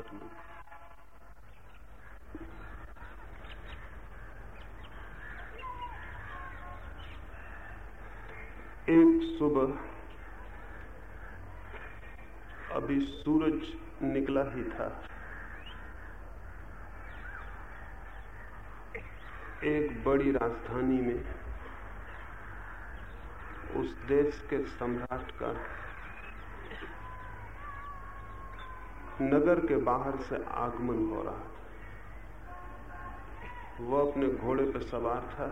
सम्राट में एक सुबह अभी सूरज निकला ही था। एक बड़ी राजधानी में उस देश के सम्राट का नगर के बाहर से आगमन हो रहा था वो अपने घोड़े पर सवार था।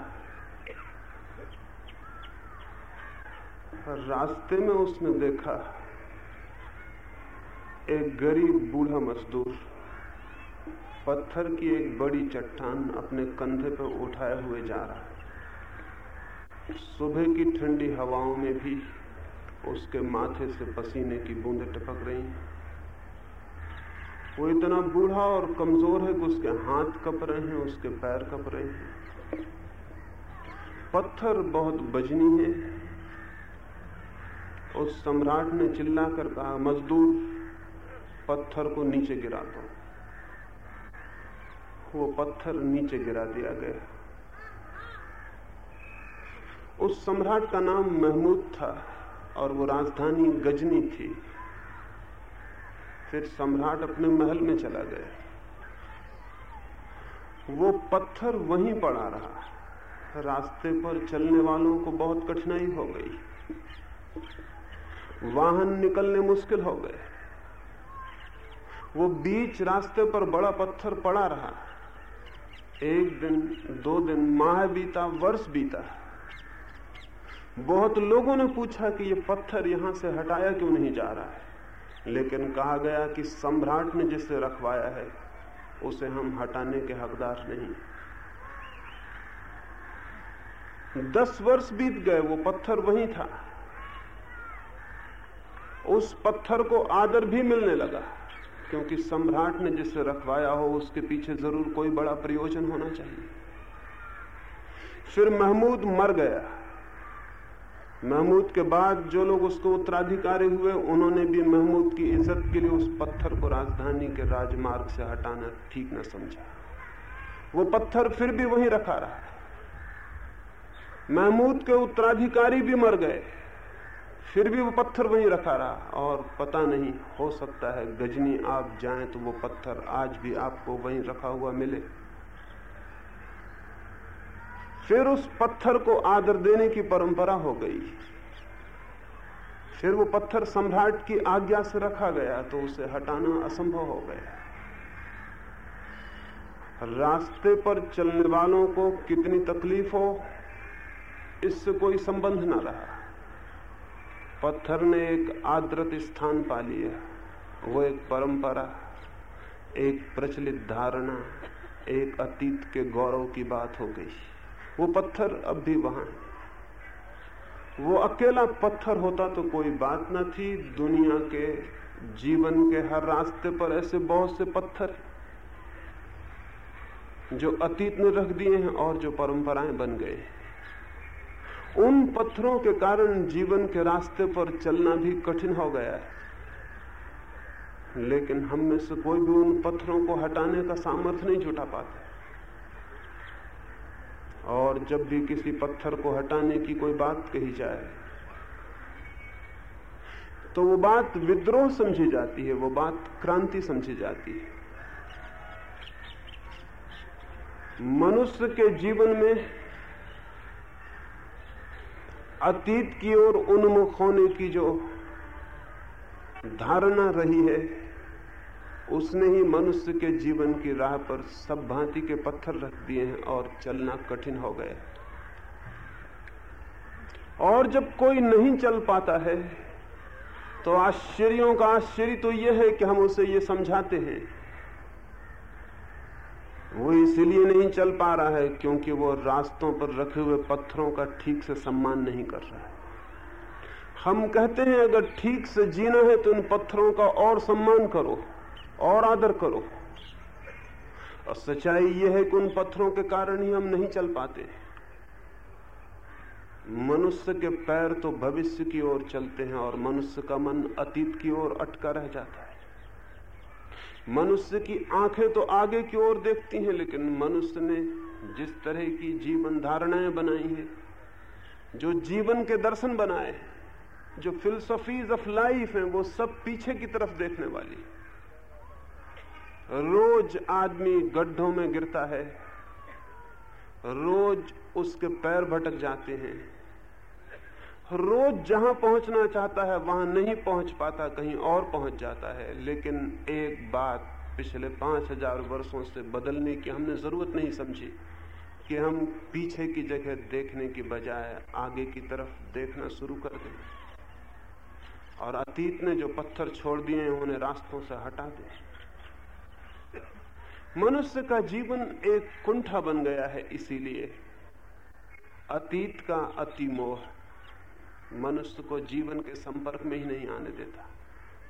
रास्ते में उसने देखा एक गरीब बूढ़ा मजदूर पत्थर की एक बड़ी चट्टान अपने कंधे पर उठाए हुए जा रहा है। सुबह की ठंडी हवाओं में भी उसके माथे से पसीने की बूंदें टपक रही हैं। वो इतना बूढ़ा और कमज़ोर है कि उसके हाथ कप रहे हैं, उसके पैर कप रहे हैं। पत्थर बहुत बजनी है। उस सम्राट ने चिल्लाकर कहा, मजदूर, पत्थर को नीचे गिरा दो। वो पत्थर नीचे गिरा दिया गया। उस सम्राट का नाम महमूद था और वो राजधानी गजनी थी। फिर सम्राट अपने महल में चला गया। वो पत्थर वहीं पड़ा रहा। रास्ते पर चलने वालों को बहुत कठिनाई हो गई। वाहन निकलने मुश्किल हो गए। वो बीच रास्ते पर बड़ा पत्थर पड़ा रहा। एक दिन, दो दिन, माह बीता, वर्ष बीता। बहुत लोगों ने पूछा कि ये पत्थर यहाँ से हटाया क्यों नहीं जा रहा है? लेकिन कहा गया कि सम्राट ने जिसे रखवाया है, उसे हम हटाने के हकदार नहीं। दस वर्ष बीत गए, वो पत्थर वही था। उस पत्थर को आदर भी मिलने लगा, क्योंकि सम्राट ने जिसे रखवाया हो, उसके पीछे ज़रूर कोई बड़ा प्रयोजन होना चाहिए। फिर महमूद मर गया। महमूद के बाद जो लोग उसको उत्तराधिकारी हुए, उन्होंने भी महमूद की इज़्ज़त के लिए उस पत्थर को राजधानी के राजमार्ग से हटाना ठीक न समझा। वो पत्थर फिर भी वहीं रखा रहा महमूद के उत्तराधिकारी भी मर गए, फिर भी वो पत्थर वहीं रखा रहा। और पता नहीं, हो सकता है गजनी आप जाएँ तो वो पत्थर आज भी आपको वहीं रखा हुआ मिले। फिर उस पत्थर को आदर देने की परंपरा हो गई। फिर वो पत्थर सम्राट की आज्ञा से रखा गया तो उसे हटाना असंभव हो गया। रास्ते पर चलने वालों को कितनी तकलीफ़ हो, इससे कोई संबंध ना रहा। पत्थर ने एक आदृत स्थान पा लिया। वो एक परंपरा, एक प्रचलित धारणा, एक अतीत के गौरव की बात हो गई। वो पत्थर अब भी वहाँ है। वो अकेला पत्थर होता तो कोई बात ना थी। दुनिया के, जीवन के हर रास्ते पर ऐसे बहुत से पत्थर जो अतीत ने रख दिए हैं और जो परंपराएँ बन गए हैं। उन पत्थरों के कारण जीवन के रास्ते पर चलना भी कठिन हो गया है। लेकिन हम में से कोई भी उन पत्थरों को हटाने का सामर्थ्य नहीं जुटा पाता। और जब भी किसी पत्थर को हटाने की कोई बात कही जाए तो वो बात विद्रोह समझी जाती है, वो बात क्रांति समझी जाती है। मनुष्य के जीवन में अतीत की ओर उन्मुख होने की जो धारणा रही है उसने ही मनुष्य के जीवन की राह पर सब भांति के पत्थर रख दिए हैं और चलना कठिन हो गया। और जब कोई नहीं चल पाता है तो आश्चर्यों का आश्चर्य तो यह है कि हम उसे ये समझाते हैं। वो इसलिए नहीं चल पा रहा है क्योंकि वो रास्तों पर रखे हुए पत्थरों का ठीक से सम्मान नहीं कर रहा है। हम कहते हैं, अगर ठीक से जीना है तो इन पत्थरों का और सम्मान करो। और आदर करो। और सच्चाई यह है कि उन पत्थरों के कारण ही हम नहीं चल पाते। मनुष्य के पैर तो भविष्य की ओर चलते हैं और मनुष्य का मन अतीत की ओर अटका रह जाता है। मनुष्य की आँखें तो आगे की ओर देखती हैं, लेकिन मनुष्य ने जिस तरह की जीवन धारणाएँ बनाई हैं, जो जीवन के दर्शन बनाए हैं, जो फिलोसफीज ऑफ़ लाइफ हैं, वो सब पीछे की तरफ़ देखने वाली रोज आदमी गड्ढों में गिरता है, रोज उसके पैर भटक जाते हैं, रोज जहाँ पहुँचना चाहता है वहाँ नहीं पहुँच पाता, कहीं और पहुँच जाता है, लेकिन एक बात पिछले पाँच हज़ार वर्षों से बदलने की हमने ज़रूरत नहीं समझी, कि हम पीछे की जगह देखने की बजाय आगे की तरफ़ देखना शुरू कर दें, और अतीत ने जो पत्थर छोड़ दिए उन्हें रास्तों से हटा दें। मनुष्य का जीवन एक कुंठा बन गया है, इसीलिए अतीत का अतिमोह मनुष्य को जीवन के संपर्क में ही नहीं आने देता।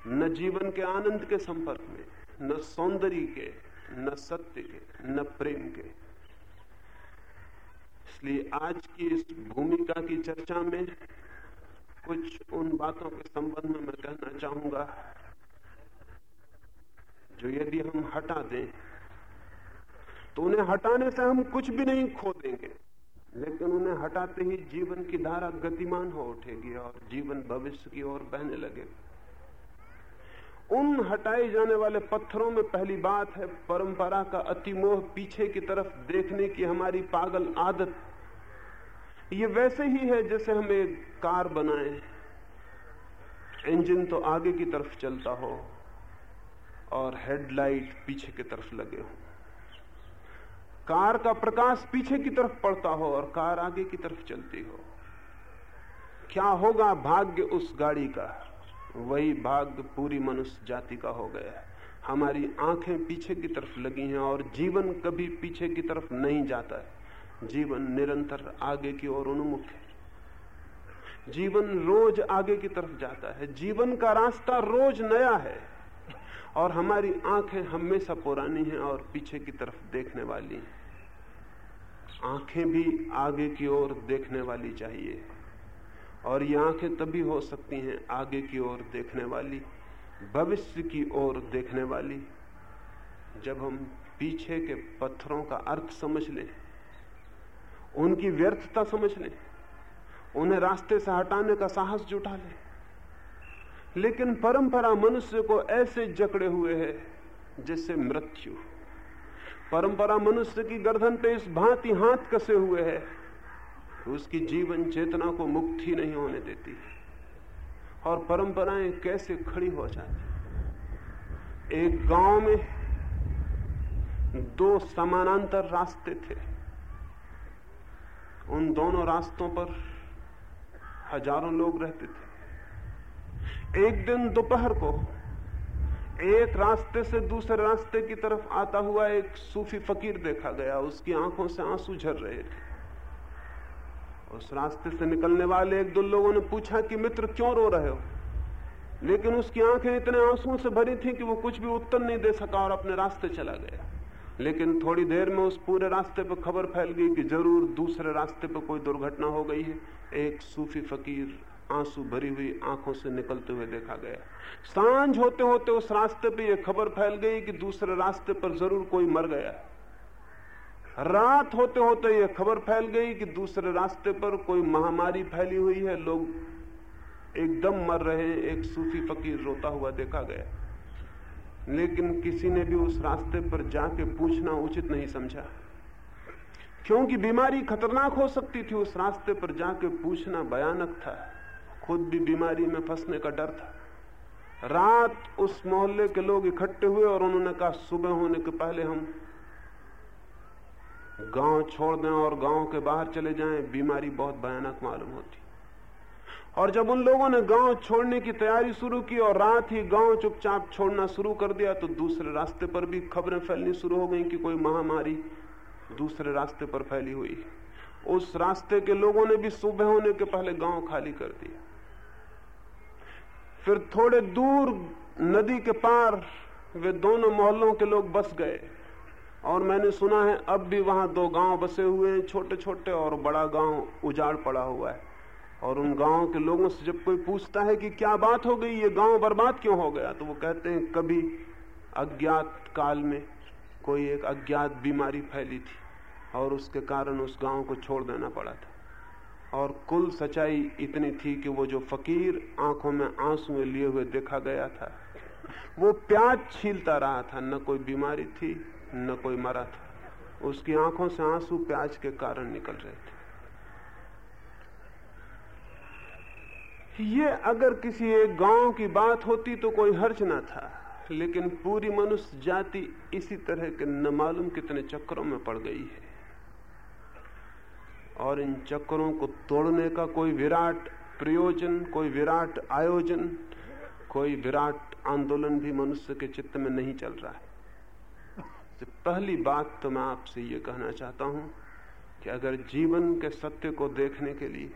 न जीवन के आनंद के संपर्क में, न सौंदर्य के, न सत्य के, न प्रेम के। इसलिए आज की इस भूमिका की चर्चा में कुछ उन बातों के संबंध में मैं कहना चाहूँगा, जो यदि हम हटा दें तो उन्हें हटाने से हम कुछ भी नहीं खो देंगे। लेकिन उन्हें हटाते ही जीवन की धारा गतिमान हो उठेगी और जीवन भविष्य की ओर बहने लगे उन हटाए जाने वाले पत्थरों में पहली बात है परंपरा का अतिमोह पीछे की तरफ़ देखने की हमारी पागल आदत। ये वैसे ही है जैसे हम एक कार बनाए। इंजन तो आगे की तरफ़ चलता हो और हेडलाइट पीछे की तरफ़ लगे हो। कार का प्रकाश पीछे की तरफ़ पड़ता हो और कार आगे की तरफ़ चलती हो। क्या होगा भाग्य उस गाड़ी का? वही भाग्य पूरी मनुष्य जाति का हो गया है। हमारी आँखें पीछे की तरफ़ लगी हैं और जीवन कभी पीछे की तरफ़ नहीं जाता है। जीवन निरंतर आगे की ओर उन्मुख है। जीवन रोज आगे की तरफ़ जाता है। जीवन का रास्ता रोज नया है। और हमारी आँखें हमेशा पुरानी हैं और पीछे की तरफ़ देखने वाली हैं। आँखें भी आगे की ओर देखने वाली चाहिए। और ये आँखें तभी हो सकती हैं आगे की ओर देखने वाली, भविष्य की ओर देखने वाली। जब हम पीछे के पत्थरों का अर्थ समझ लें, उनकी व्यर्थता समझ लें, उन्हें रास्ते से हटाने का साहस जुटा लें, लेकिन परंपरा मनुष्य को ऐसे जकड़े हुए है जिससे मृत्यु परंपरा मनुष्य की गर्दन पे इस भांति हाथ कसे हुए है उसकी जीवन चेतना को मुक्ति नहीं होने देती। और परंपराएँ कैसे खड़ी हो जाती? एक गाँव में दो समानांतर रास्ते थे। उन दोनों रास्तों पर हज़ारों लोग रहते थे। एक दिन दोपहर को एक रास्ते से दूसरे रास्ते की तरफ़ आता हुआ एक सूफी फकीर देखा गया। उसकी आँखों से आँसू झर रहे थे। उस रास्ते से निकलने वाले एक दो लोगों ने पूछा कि, मित्र, क्यों रो रहे हो? लेकिन उसकी आँखें इतने आंसुओं से भरी थी कि वो कुछ भी उत्तर नहीं दे सका और अपने रास्ते चला गया। लेकिन थोड़ी देर में उस पूरे रास्ते पर खबर फैल गई कि ज़रूर दूसरे रास्ते पर कोई दुर्घटना हो गई है। एक सूफी फकीर आँसू भरी हुई आँखों से निकलते हुए देखा गया। साँझ होते होते उस रास्ते पे यह खबर फैल गई कि दूसरे रास्ते पर ज़रूर कोई मर गया। रात होते होते यह खबर फैल गई कि दूसरे रास्ते पर कोई महामारी फैली हुई है। लोग एकदम मर रहे हैं, एक सूफी फकीर रोता हुआ देखा गया। लेकिन किसी ने भी उस रास्ते पर जाके पूछना उचित नहीं समझा। क्योंकि बीमारी खतरनाक हो सकती थी, उस रास्ते पर जाके पूछना भयानक था। खुद भी बीमारी में फंसने का डर था। रात उस मोहल्ले के लोग इकट्ठे हुए और उन्होंने कहा, सुबह होने के पहले हम गाँव छोड़ दें और गाँव के बाहर चले जाएँ। बीमारी बहुत भयानक मालूम होती। और जब उन लोगों ने गाँव छोड़ने की तैयारी शुरू की और रात ही गाँव चुपचाप छोड़ना शुरू कर दिया तो दूसरे रास्ते पर भी खबरें फैलनी शुरू हो गई कि कोई महामारी दूसरे रास्ते पर फैली हुई। उस रास्ते के लोगों ने भी सुबह होने के पहले गाँव खाली कर दिया। फिर थोड़े दूर नदी के पार वे दोनों मोहल्लों के लोग बस गए। और मैंने सुना है अब भी वहाँ दो गाँव बसे हुए हैं छोटे छोटे और बड़ा गाँव उजाड़ पड़ा हुआ है। और उन गाँव के लोगों से जब कोई पूछता है कि क्या बात हो गई, ये गाँव बर्बाद क्यों हो गया तो वो कहते हैं, कभी अज्ञात काल में कोई एक अज्ञात बीमारी फैली थी, और उसके कारण उस गाँव को छोड़ देना पड़ा था। और कुल सच्चाई इतनी थी कि वो जो फकीर आँखों में आँसू लिए हुए देखा गया था, वो प्याज छीलता रहा था, न कोई बीमारी थी, न कोई मरा था। उसकी आँखों से आँसू प्याज के कारण निकल रहे थे। ये अगर किसी एक गाँव की बात होती तो कोई हर्ज ना था, लेकिन पूरी मनुष्य जाति इसी तरह के न मालूम कितने चक्रों में पड़ गई है। और इन चक्रों को तोड़ने का कोई विराट प्रयोजन, कोई विराट आयोजन, कोई विराट आंदोलन भी मनुष्य के चित्त में नहीं चल रहा है। तो पहली बात तो मैं आपसे ये कहना चाहता हूँ कि अगर जीवन के सत्य को देखने के लिए,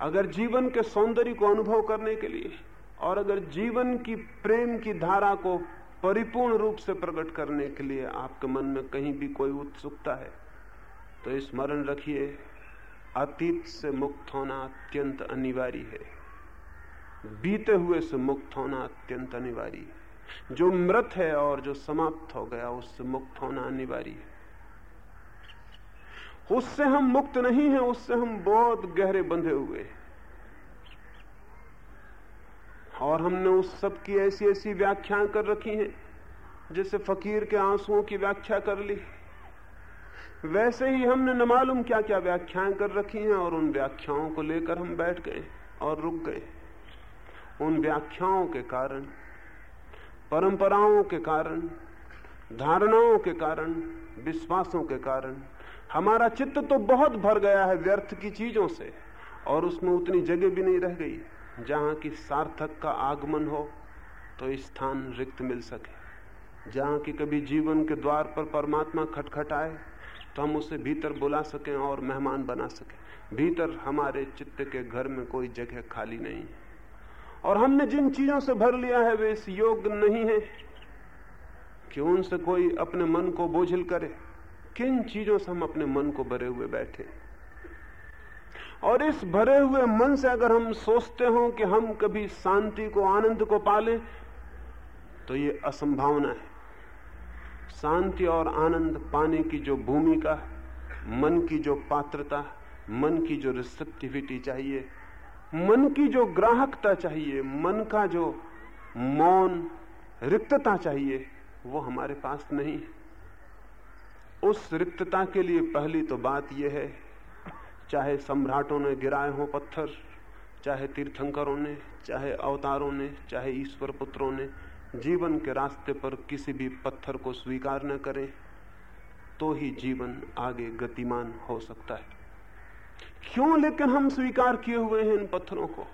अगर जीवन के सौंदर्य को अनुभव करने के लिए, और अगर जीवन की प्रेम की धारा को परिपूर्ण रूप से प्रकट करने के लिए आपके मन में कहीं भी कोई उत्सुकता है तो स्मरण रखिए, अतीत से मुक्त होना अत्यंत अनिवार्य है। बीते हुए से मुक्त होना अत्यंत अनिवार्य है। जो मृत है और जो समाप्त हो गया, उससे मुक्त होना अनिवार्य है। उससे हम मुक्त नहीं हैं, उससे हम बहुत गहरे बंधे हुए हैं। और हमने उस सब की ऐसी ऐसी व्याख्या कर रखी हैं, जैसे फकीर के आंसुओं की व्याख्या कर ली। वैसे ही हमने न मालूम क्या क्या व्याख्याएँ कर रखी हैं और उन व्याख्याओं को लेकर हम बैठ गए और रुक गए। उन व्याख्याओं के कारण, परंपराओं के कारण, धारणाओं के कारण, विश्वासों के कारण, हमारा चित्त तो बहुत भर गया है व्यर्थ की चीज़ों से और उसमें उतनी जगह भी नहीं रह गई। जहाँ की सार्थक का आगमन हो तो स्थान रिक्त मिल सके। जहाँ की कभी जीवन के द्वार पर परमात्मा खटखटाए तो हम उसे भीतर बुला सकें और मेहमान बना सकें। भीतर हमारे चित्त के घर में कोई जगह खाली नहीं है। और हमने जिन चीज़ों से भर लिया है, वे इस योग्य नहीं है कि उनसे कोई अपने मन को बोझिल करे। किन चीज़ों से हम अपने मन को भरे हुए बैठे? और इस भरे हुए मन से अगर हम सोचते हो कि हम कभी शांति को, आनंद को पालें तो ये असंभावना है। शांति और आनंद पाने की जो भूमिका, मन की जो पात्रता, मन की जो रिसेप्टिविटी चाहिए, मन की जो ग्राहकता चाहिए, मन का जो मौन, रिक्तता चाहिए, वो हमारे पास नहीं है। उस रिक्तता के लिए पहली तो बात यह है, चाहे सम्राटों ने गिराए हों पत्थर, चाहे तीर्थंकरों ने, चाहे अवतारों ने, चाहे ईश्वर पुत्रों ने जीवन के रास्ते पर किसी भी पत्थर को स्वीकार न करें तो ही जीवन आगे गतिमान हो सकता है। क्यों लेकिन हम स्वीकार किए हुए हैं इन पत्थरों को?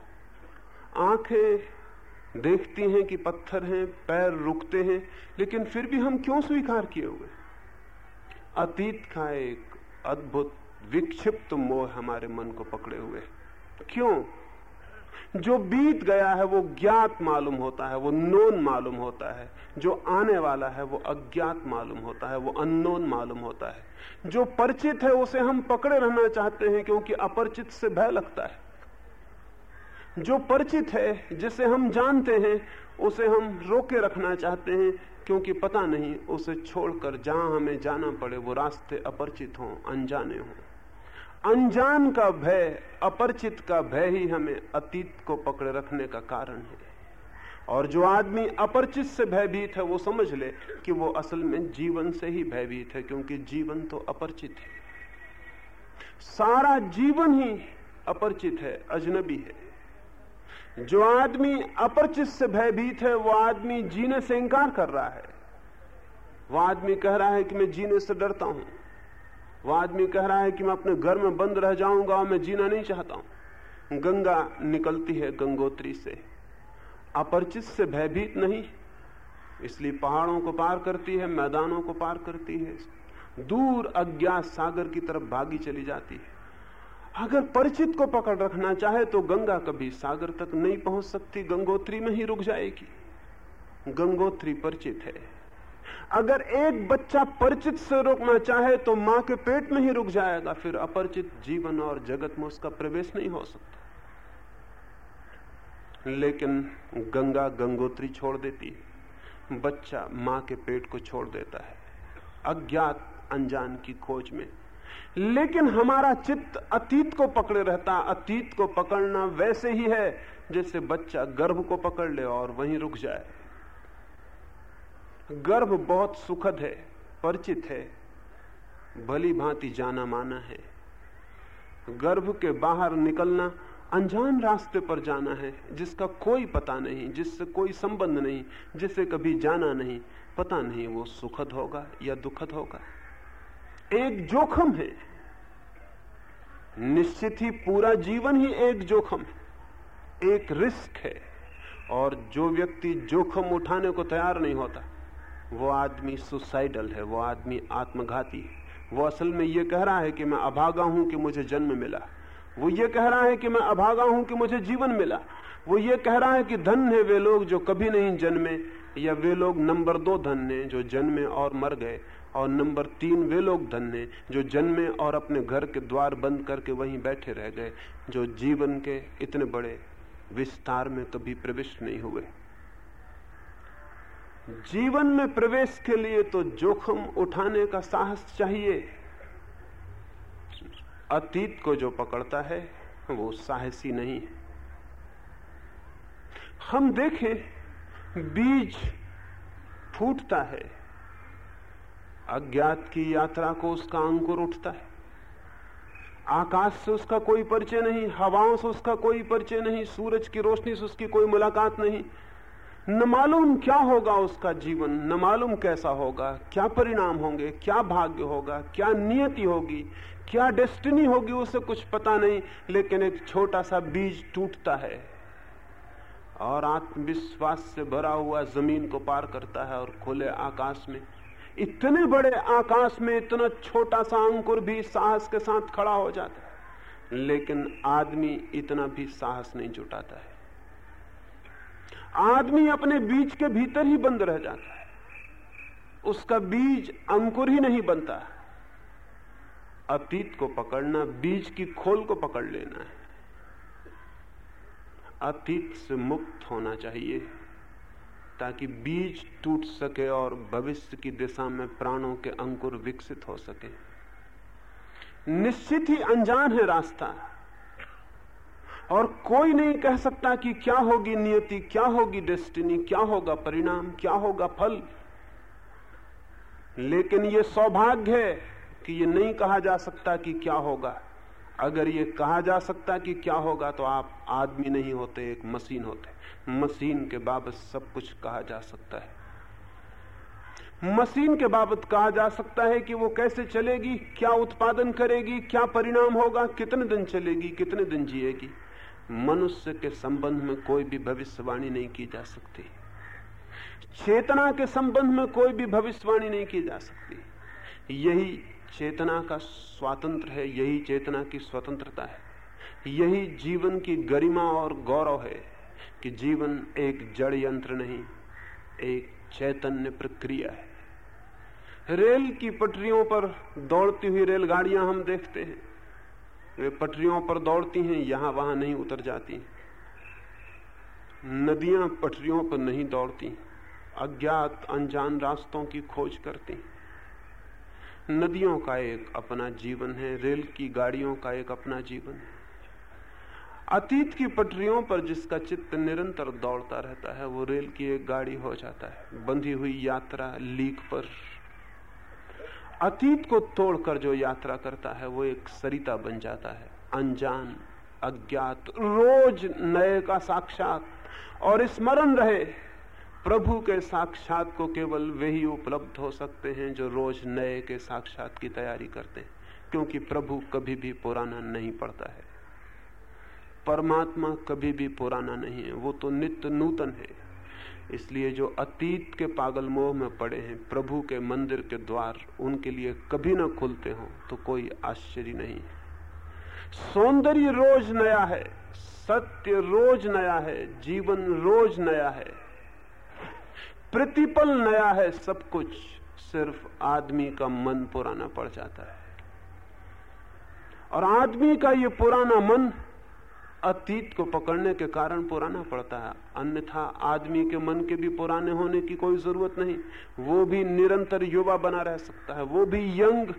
आँखें देखती हैं कि पत्थर हैं, पैर रुकते हैं, लेकिन फिर भी हम क्यों स्वीकार किए हुए अतीत का एक अद्भुत, विक्षिप्त मोह हमारे मन को पकड़े हुए क्यों? जो बीत गया है वो ज्ञात मालूम होता है, वो नोन मालूम होता है। जो आने वाला है वो अज्ञात मालूम होता है, वो अननोन मालूम होता है। जो परिचित है उसे हम पकड़े रहना चाहते हैं क्योंकि अपरिचित से भय लगता है। जो परिचित है, जिसे हम जानते हैं, उसे हम रोके रखना चाहते हैं क्योंकि पता नहीं, उसे छोड़कर जहाँ हमें जाना पड़े वो रास्ते अपरिचित हों, अनजाने हों। अनजान का भय, अपरिचित का भय ही हमें अतीत को पकड़े रखने का कारण है। और जो आदमी अपरिचित से भयभीत है, वो समझ ले कि वो असल में जीवन से ही भयभीत है, क्योंकि जीवन तो अपरिचित है। सारा जीवन ही अपरिचित है, अजनबी है। जो आदमी अपरिचित से भयभीत है, वो आदमी जीने से इंकार कर रहा है। वो आदमी कह रहा है कि मैं जीने से डरता हूँ। वो आदमी कह रहा है कि मैं अपने घर में बंद रह जाऊँगा मैं जीना नहीं चाहता हूँ। गंगा निकलती है गंगोत्री से। अपरिचित से भयभीत नहीं। इसलिए पहाड़ों को पार करती है, मैदानों को पार करती है। दूर अज्ञात सागर की तरफ़ भागी चली जाती है। अगर परिचित को पकड़ रखना चाहे तो गंगा कभी सागर तक नहीं पहुँच सकती, गंगोत्री में ही रुक जाएगी। गंगोत्री परिचित है। अगर एक बच्चा परिचित से रोकना चाहे तो माँ के पेट में ही रुक जाएगा, फिर अपरिचित जीवन और जगत में उसका प्रवेश नहीं हो सकता। लेकिन गंगा गंगोत्री छोड़ देती बच्चा माँ के पेट को छोड़ देता है, अज्ञात अनजान की खोज में। लेकिन हमारा चित्त अतीत को पकड़े रहता, अतीत को पकड़ना वैसे ही है जैसे बच्चा गर्भ को पकड़ ले और वहीं रुक जाए। गर्भ बहुत सुखद है, परिचित है, भली भांति जाना माना है। गर्भ के बाहर निकलना अनजान रास्ते पर जाना है, जिसका कोई पता नहीं, जिससे कोई संबंध नहीं, जिसे कभी जाना नहीं, पता नहीं वो सुखद होगा या दुखद होगा। एक जोखम है, निश्चित ही पूरा जीवन ही एक जोखम है, एक रिस्क है, और जो व्यक्ति जोखम उठाने को तैयार नहीं होता वो आदमी सुसाइडल है, वो आदमी आत्मघाती है। वो असल में ये कह रहा है कि मैं अभागा हूँ कि मुझे जन्म मिला। वो ये कह रहा है कि मैं अभागा हूँ कि मुझे जीवन मिला। वो ये कह रहा है कि धन है वे लोग जो कभी नहीं जन्मे, या वे लोग नंबर दो धन है जो जन्मे और मर गए, और नंबर तीन वे लोग धन है जो जन्मे और अपने घर के द्वार बंद करके वहीं बैठे रह गए, जो जीवन के इतने बड़े विस्तार में कभी प्रविष्ट नहीं हुए। जीवन में प्रवेश के लिए तो जोखिम उठाने का साहस चाहिए। अतीत को जो पकड़ता है, वो साहसी नहीं है। हम देखें, बीज फूटता है। अज्ञात की यात्रा को उसका अंकुर उठता है। आकाश से उसका कोई परिचय नहीं, हवाओं से उसका कोई परिचय नहीं, सूरज की रोशनी से उसकी कोई मुलाकात नहीं। न मालूम क्या होगा उसका जीवन, न मालूम कैसा होगा, क्या परिणाम होंगे, क्या भाग्य होगा, क्या नियति होगी, क्या डेस्टिनी होगी उसे कुछ पता नहीं, लेकिन एक छोटा सा बीज टूटता है और आत्मविश्वास से भरा हुआ ज़मीन को पार करता है और खुले आकाश में। इतने बड़े आकाश में इतना छोटा सा अंकुर भी साहस के साथ खड़ा हो जाता है, लेकिन आदमी इतना भी साहस नहीं जुटाता है। आदमी अपने बीज के भीतर ही बंद रह जाता है। उसका बीज अंकुर ही नहीं बनता। अतीत को पकड़ना, बीज की खोल को पकड़ लेना है। अतीत से मुक्त होना चाहिए, ताकि बीज टूट सके और भविष्य की दिशा में प्राणों के अंकुर विकसित हो सके। निश्चित ही अनजान है रास्ता। और कोई नहीं कह सकता कि क्या होगी नियति, क्या होगी डेस्टिनी क्या होगा परिणाम, क्या होगा फल। लेकिन यह सौभाग्य है कि यह नहीं कहा जा सकता कि क्या होगा। अगर ये कहा जा सकता कि क्या होगा तो आप आदमी नहीं होते, एक मशीन होते। मशीन के बाबत सब कुछ कहा जा सकता है। मशीन के बाबत कहा जा सकता है कि वो कैसे चलेगी, क्या उत्पादन करेगी, क्या परिणाम होगा, कितने दिन चलेगी, कितने दिन जिएगी। मनुष्य के संबंध में कोई भी भविष्यवाणी नहीं की जा सकती। चेतना के संबंध में कोई भी भविष्यवाणी नहीं की जा सकती। यही चेतना का स्वातंत्र है, यही चेतना की स्वतंत्रता है। यही जीवन की गरिमा और गौरव है कि जीवन एक जड़ यंत्र नहीं, एक चैतन्य प्रक्रिया है। रेल की पटरियों पर दौड़ती हुई रेलगाड़ियाँ हम देखते हैं। वे पटरियों पर दौड़ती हैं, यहाँ वहाँ नहीं उतर जाती। नदियाँ पटरियों पर नहीं दौड़ती, अज्ञात अनजान रास्तों की खोज करती। नदियों का एक अपना जीवन है, रेल की गाड़ियों का एक अपना जीवन है। अतीत की पटरियों पर जिसका चित्त निरंतर दौड़ता रहता है, वो रेल की एक गाड़ी हो जाता है। बंधी हुई यात्रा, लीक पर अतीत को तोड़कर जो यात्रा करता है, वो एक सरिता बन जाता है। अनजान, अज्ञात, रोज नए का साक्षात। और स्मरण रहे, प्रभु के साक्षात को केवल वही उपलब्ध हो सकते हैं जो रोज नए के साक्षात की तैयारी करते हैं, क्योंकि प्रभु कभी भी पुराना नहीं पड़ता है। परमात्मा कभी भी पुराना नहीं है, वो तो नित्य नूतन है। इसलिए जो अतीत के पागल मोह में पड़े हैं, प्रभु के मंदिर के द्वार, उनके लिए कभी ना खुलते हो तो कोई आश्चर्य नहीं सौंदर्य रोज नया है, सत्य रोज नया है, जीवन रोज नया है। प्रतिपल नया है सब कुछ, सिर्फ़ आदमी का मन पुराना पड़ जाता है। और आदमी का ये पुराना मन अतीत को पकड़ने के कारण पुराना पड़ता है। अन्यथा आदमी के मन के भी पुराने होने की कोई ज़रूरत नहीं। वो भी निरंतर युवा बना रह सकता है। वो भी यंग,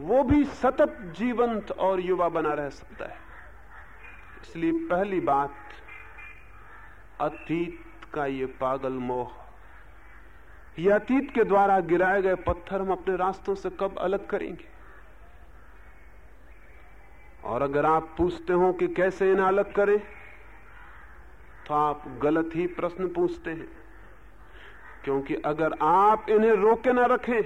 वो भी सतत जीवंत और युवा बना रह सकता है। इसलिए पहली बात, अतीत का ये पागल मोह। ये अतीत के द्वारा गिराए गए पत्थर हम अपने रास्तों से कब अलग करेंगे? और अगर आप पूछते हो कि कैसे इन्हें अलग करें तो आप गलत ही प्रश्न पूछते हैं। क्योंकि अगर आप इन्हें रोके ना रखें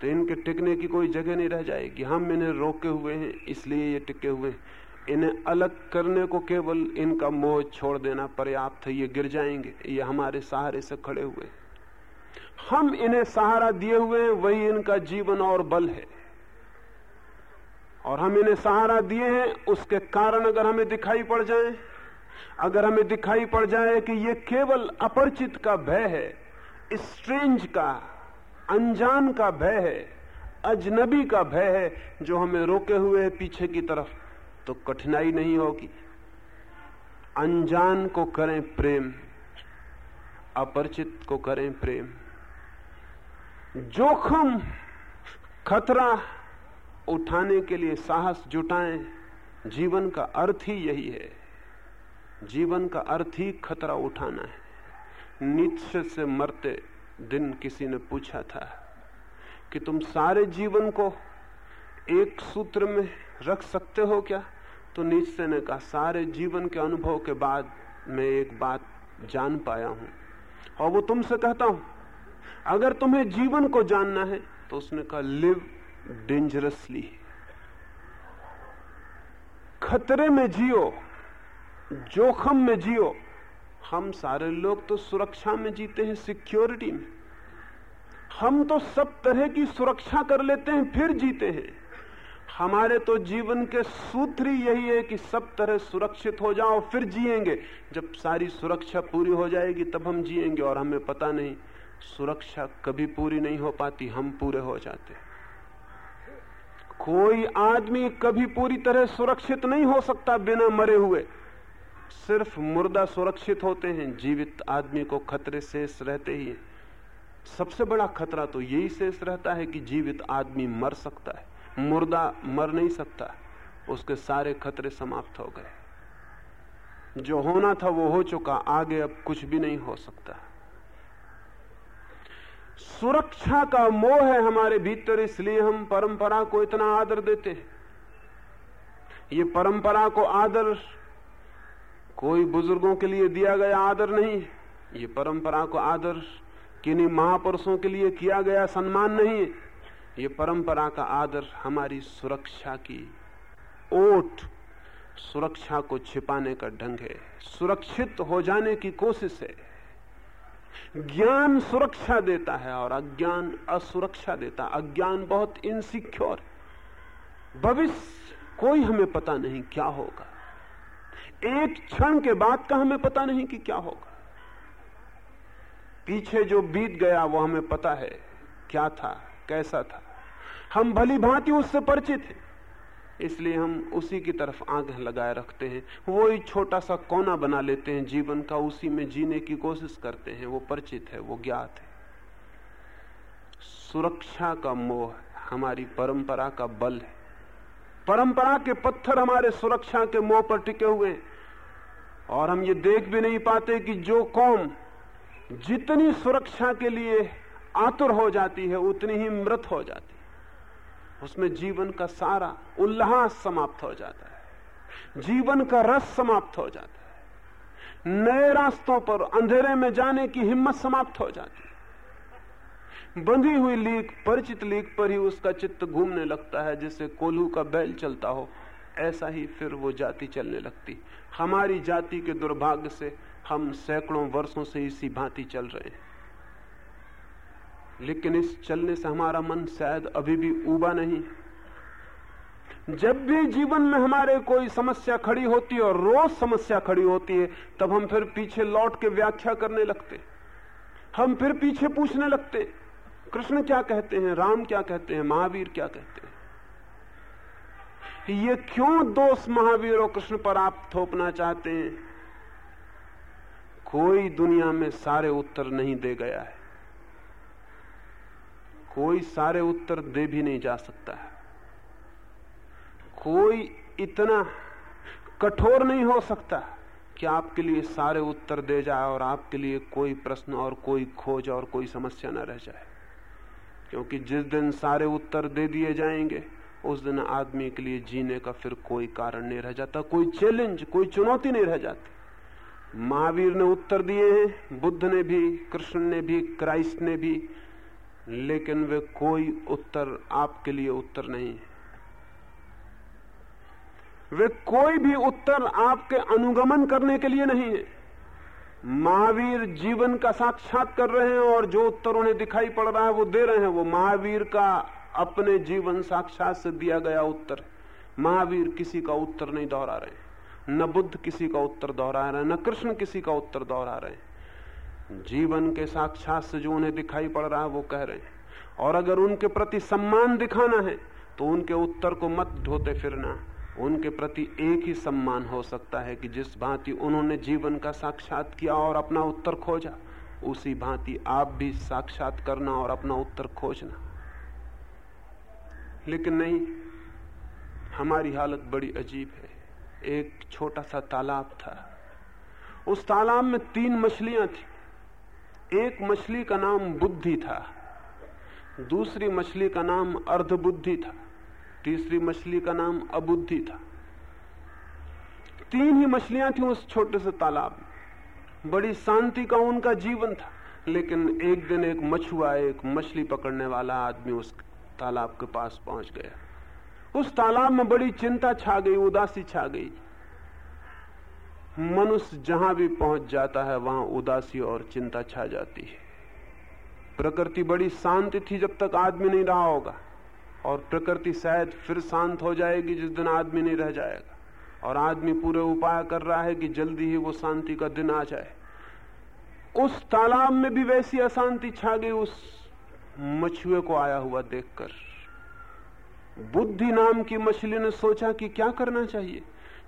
तो इनके टिकने की कोई जगह नहीं रह जाएगी। हम इन्हें रोके हुए हैं, इसलिए ये टिके हुए हैं। इन्हें अलग करने को केवल इनका मोह छोड़ देना पर्याप्त है, ये गिर जाएँगे। ये हमारे सहारे से खड़े हुए हम इन्हें सहारा दिए हुए हैं, वही इनका जीवन और बल है। और हम इन्हें सहारा दिए हैं, उसके कारण अगर हमें दिखाई पड़ जाए, अगर हमें दिखाई पड़ जाए कि ये केवल अपरिचित का भय है, स्ट्रेंज का, अनजान का भय है, अजनबी का भय है, जो हमें रोके हुए है पीछे की तरफ़ तो कठिनाई नहीं होगी। अनजान को करें प्रेम, अपरिचित को करें प्रेम। जोखम, खतरा उठाने के लिए साहस जुटाएँ, जीवन का अर्थ ही यही है। जीवन का अर्थ ही खतरा उठाना है। नीचे से मरते दिन किसी ने पूछा था कि तुम सारे जीवन को एक सूत्र में रख सकते हो क्या? तो नीचे ने कहा, सारे जीवन के अनुभव के बाद मैं एक बात जान पाया हूँ और वो तुमसे कहता हूँ, अगर तुम्हें जीवन को जानना है तो उसने कहा लिव डेंजरसली खतरे में जियो, जोखम में जियो। हम सारे लोग तो सुरक्षा में जीते हैं सिक्योरिटी में। हम तो सब तरह की सुरक्षा कर लेते हैं, फिर जीते हैं। हमारे तो जीवन के सूत्र ही यही है कि सब तरह सुरक्षित हो जाओ, फिर जिएँगे। जब सारी सुरक्षा पूरी हो जाएगी, तब हम जिएँगे। और हमें पता नहीं, सुरक्षा कभी पूरी नहीं हो पाती, हम पूरे हो जाते कोई आदमी कभी पूरी तरह सुरक्षित नहीं हो सकता बिना मरे हुए। सिर्फ़ मुर्दा सुरक्षित होते हैं, जीवित आदमी को खतरे शेष रहते ही सबसे बड़ा खतरा तो यही शेष रहता है कि जीवित आदमी मर सकता है। मुर्दा मर नहीं सकता, उसके सारे खतरे समाप्त हो गए। जो होना था वो हो चुका, आगे अब कुछ भी नहीं हो सकता। सुरक्षा का मोह है हमारे भीतर, इसलिए हम परंपरा को इतना आदर देते हैं। ये परंपरा को आदर कोई बुज़ुर्गों के लिए दिया गया आदर नहीं ये परंपरा को आदर किन्हीं महापुरुषों के लिए किया गया सम्मान नहीं है। ये परंपरा का आदर हमारी सुरक्षा की ओट, सुरक्षा को छिपाने का ढंग है। सुरक्षित हो जाने की कोशिश है। ज्ञान सुरक्षा देता है और अज्ञान असुरक्षा देता है। अज्ञान बहुत इनसिक्योर भविष्य कोई हमें पता नहीं क्या होगा। एक क्षण के बाद का हमें पता नहीं कि क्या होगा। पीछे जो बीत गया वो हमें पता है क्या था, कैसा था। हम भली भांति उससे परिचित हैं। इसलिए हम उसी की तरफ़ आँखें लगाए रखते हैं। वो ही छोटा सा कोना बना लेते हैं जीवन का, उसी में जीने की कोशिश करते हैं। वो परिचित है, वो ज्ञात है। सुरक्षा का मोह हमारी परंपरा का बल है। परंपरा के पत्थर हमारे सुरक्षा के मोह पर टिके हुए और हम ये देख भी नहीं पाते कि जो कौम जितनी सुरक्षा के लिए आतुर हो जाती है, उतनी ही मृत हो जाती है। उसमें जीवन का सारा उल्लास समाप्त हो जाता है। जीवन का रस समाप्त हो जाता है। नए रास्तों पर अंधेरे में जाने की हिम्मत समाप्त हो जाती है। बंधी हुई लीक, परिचित लीक पर ही उसका चित्त घूमने लगता है जैसे कोल्हू का बैल चलता हो। ऐसा ही फिर वो जाति चलने लगती। हमारी जाति के दुर्भाग्य से हम सैकड़ों वर्षों से इसी भांति चल रहे हैं। लेकिन इस चलने से हमारा मन शायद अभी भी उबा नहीं। जब भी जीवन में हमारे कोई समस्या खड़ी होती है और रोज समस्या खड़ी होती है, तब हम फिर पीछे लौट के व्याख्या करने लगते। हम फिर पीछे पूछने लगते, कृष्ण क्या कहते हैं? राम क्या कहते हैं? महावीर क्या कहते हैं? ये क्यों दोष महावीर और कृष्ण पर आप थोपना चाहते हैं? कोई दुनिया में सारे उत्तर नहीं दे गया है। कोई सारे उत्तर दे भी नहीं जा सकता है। कोई इतना कठोर नहीं हो सकता कि आपके लिए सारे उत्तर दे जाए और आपके लिए कोई प्रश्न और कोई खोज और कोई समस्या न रह जाए। क्योंकि जिस दिन सारे उत्तर दे दिए जाएँगे, उस दिन आदमी के लिए जीने का फिर कोई कारण नहीं रह जाता, कोई चैलेंज, कोई चुनौती नहीं रह जाती। महावीर ने उत्तर दिए हैं, बुद्ध ने भी, कृष्ण ने भी, क्राइस्ट ने भी लेकिन वे कोई उत्तर आपके लिए उत्तर नहीं है। वे कोई भी उत्तर आपके अनुगमन करने के लिए नहीं है। महावीर जीवन का साक्षात कर रहे हैं और जो उत्तर उन्हें दिखाई पड़ रहा है वो दे रहे हैं। वो महावीर का अपने जीवन साक्षात से दिया गया उत्तर। महावीर किसी का उत्तर नहीं दोहरा रहे न बुद्ध किसी का उत्तर दोहरा रहे न कृष्ण किसी का उत्तर दोहरा रहे जीवन के साक्षात से जो उन्हें दिखाई पड़ रहा है, वो कह रहे हैं। और अगर उनके प्रति सम्मान दिखाना है तो उनके उत्तर को मत ढोते फिरना। उनके प्रति एक ही सम्मान हो सकता है कि जिस भांति उन्होंने जीवन का साक्षात किया और अपना उत्तर खोजा, उसी भांति आप भी साक्षात करना और अपना उत्तर खोजना। लेकिन नहीं, हमारी हालत बड़ी अजीब है। एक छोटा सा तालाब था। उस तालाब में तीन मछलियाँ थी। एक मछली का नाम बुद्धि था, दूसरी मछली का नाम अर्धबुद्धि था, तीसरी मछली का नाम अबुद्धि था। तीन ही मछलियाँ थी उस छोटे से तालाब में। बड़ी शांति का उनका जीवन था, लेकिन एक दिन एक मछुआ, एक मछली पकड़ने वाला आदमी उस तालाब के पास पहुँच गया। उस तालाब में बड़ी चिंता छा गई, उदासी छा गई। मनुष्य जहाँ भी पहुँच जाता है, वहाँ उदासी और चिंता छा जाती है। प्रकृति बड़ी शांति थी जब तक आदमी नहीं रहा होगा, और प्रकृति शायद फिर शांत हो जाएगी जिस दिन आदमी नहीं रह जाएगा। और आदमी पूरे उपाय कर रहा है कि जल्दी ही वो शांति का दिन आ जाए। उस तालाब में भी वैसी अशांति छा गई, उस मछुए को आया हुआ देखकर। बुद्धि नाम की मछली ने सोचा कि क्या करना चाहिए?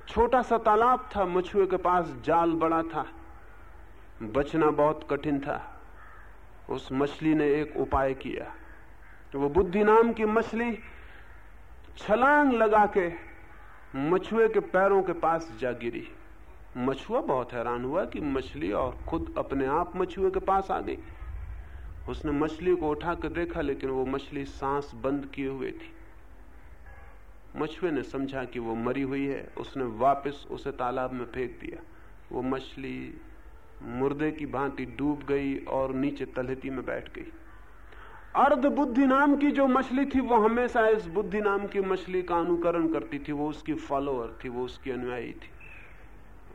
छोटा सा तालाब था, मछुए के पास जाल बड़ा था। बचना बहुत कठिन था। उस मछली ने एक उपाय किया। वो बुद्धि नाम की मछली छलांग लगा के मछुए के पैरों के पास जा गिरी। मछुआ बहुत हैरान हुआ कि मछली और खुद अपने आप मछुए के पास आ गई। उसने मछली को उठाकर देखा, लेकिन वो मछली सांस बंद किए हुए थी। मछुए ने समझा कि वो मरी हुई है, उसने वापस उसे तालाब में फेंक दिया। वो मछली मुर्दे की भांति डूब गई और नीचे तलहती में बैठ गई। अर्ध बुद्धि नाम की जो मछली थी, वो हमेशा इस बुद्धि नाम की मछली का अनुकरण करती थी। वो उसकी फॉलोअर थी, वो उसकी अनुयायी थी।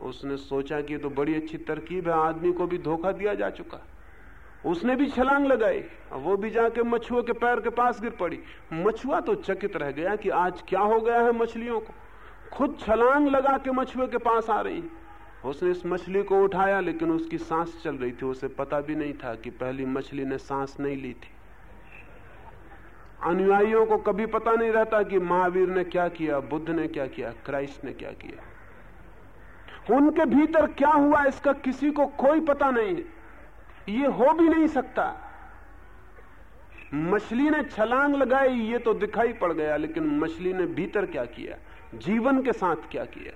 उसने सोचा कि तो बड़ी अच्छी तरकीब है, आदमी को भी धोखा दिया जा चुका। उसने भी छलांग लगाई। वो भी जाके मछुआ के पैर के पास गिर पड़ी। मछुआ तो चकित रह गया कि आज क्या हो गया है मछलियों को। खुद छलांग लगा के मछुए के पास आ रही। उसने इस मछली को उठाया, लेकिन उसकी सांस चल रही थी। उसे पता भी नहीं था कि पहली मछली ने सांस नहीं ली थी। अनुयायियों को कभी पता नहीं रहता कि महावीर ने क्या किया, बुद्ध ने क्या किया, क्राइस्ट ने क्या किया। उनके भीतर क्या हुआ, इसका किसी को कोई पता नहीं। है ये हो भी नहीं सकता। मछली ने छलांग लगाई, ये तो दिखाई पड़ गया, लेकिन मछली ने भीतर क्या किया? जीवन के साथ क्या किया?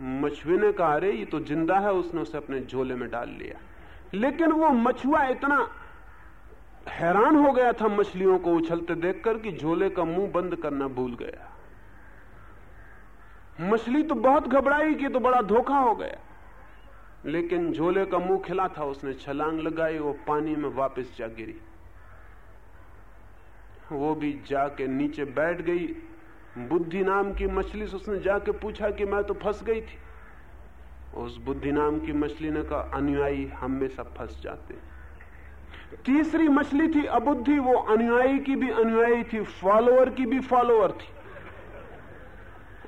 मछुए ने कहा, अरे, ये तो ज़िंदा है, उसने उसे अपने झोले में डाल लिया। लेकिन वो मछुआ इतना हैरान हो गया था मछलियों को उछलते देखकर कि झोले का मुँह बंद करना भूल गया। मछली तो बहुत घबराई कि तो बड़ा धोखा हो गया। लेकिन झोले का मुँह खिला था उसने, छलांग लगाई वो पानी में वापस जा गिरी। वो भी जाके नीचे बैठ गई। बुद्धि नाम की मछली से उसने जाके पूछा कि मैं तो फंस गई थी। उस बुद्धि नाम की मछली ने कहा, अनुयायी हमेशा फंस जाते। तीसरी मछली थी अबुद्धि, वो अनुयायी की भी अनुयायी थी, फॉलोअर की भी फॉलोअर थी।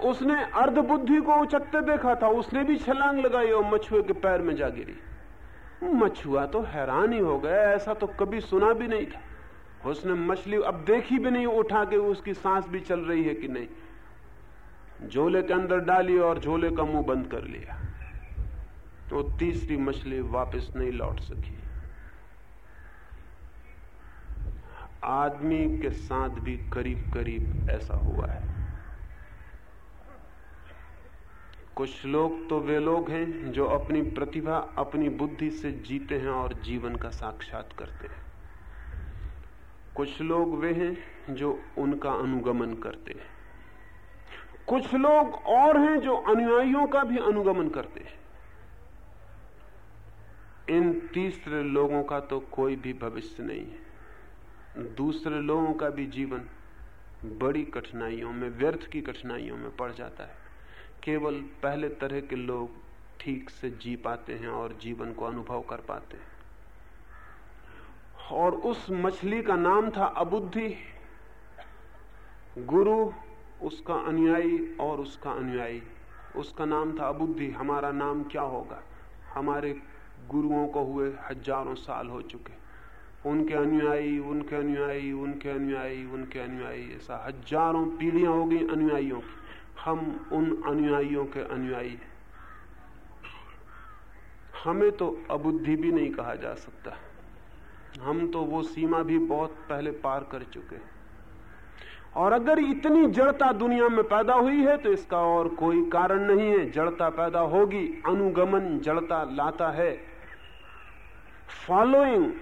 उसने अर्ध बुद्धि को उचकते देखा था, उसने भी छलांग लगाई और मछुए के पैर में जा गिरी। मछुआ तो हैरान ही हो गया, ऐसा तो कभी सुना भी नहीं था। उसने मछली अब देखी भी नहीं, उठा के उसकी सांस भी चल रही है कि नहीं। झोले के अंदर डाली और झोले का मुँह बंद कर लिया। तो तीसरी मछली वापस नहीं लौट सकी। आदमी के साथ भी करीब करीब ऐसा हुआ है। कुछ लोग तो वे लोग हैं जो अपनी प्रतिभा, अपनी बुद्धि से जीते हैं और जीवन का साक्षात करते हैं। कुछ लोग वे हैं जो उनका अनुगमन करते हैं। कुछ लोग और हैं जो अनुयायियों का भी अनुगमन करते हैं। इन तीसरे लोगों का तो कोई भी भविष्य नहीं है। दूसरे लोगों का भी जीवन बड़ी कठिनाइयों में, व्यर्थ की कठिनाइयों में पड़ जाता है। केवल पहले तरह के लोग ठीक से जी पाते हैं और जीवन को अनुभव कर पाते हैं। और उस मछली का नाम था अबुद्धि। गुरु, उसका अनुयायी और उसका अनुयायी। उसका नाम था अबुद्धि। हमारा नाम क्या होगा? हमारे गुरुओं को हुए हज़ारों साल हो चुके। उनके अनुयायी उनके अनुयायी उनके अनुयायी उनके अनुयायी, ऐसा हज़ारों पीढ़ियाँ हो गई अनुयायियों की। हम उन अनुयायियों के अनुयायी हमें तो अबुद्धि भी नहीं कहा जा सकता। हम तो वो सीमा भी बहुत पहले पार कर चुके और अगर इतनी जड़ता दुनिया में पैदा हुई है तो इसका और कोई कारण नहीं है। जड़ता पैदा होगी, अनुगमन जड़ता लाता है। फॉलोइंग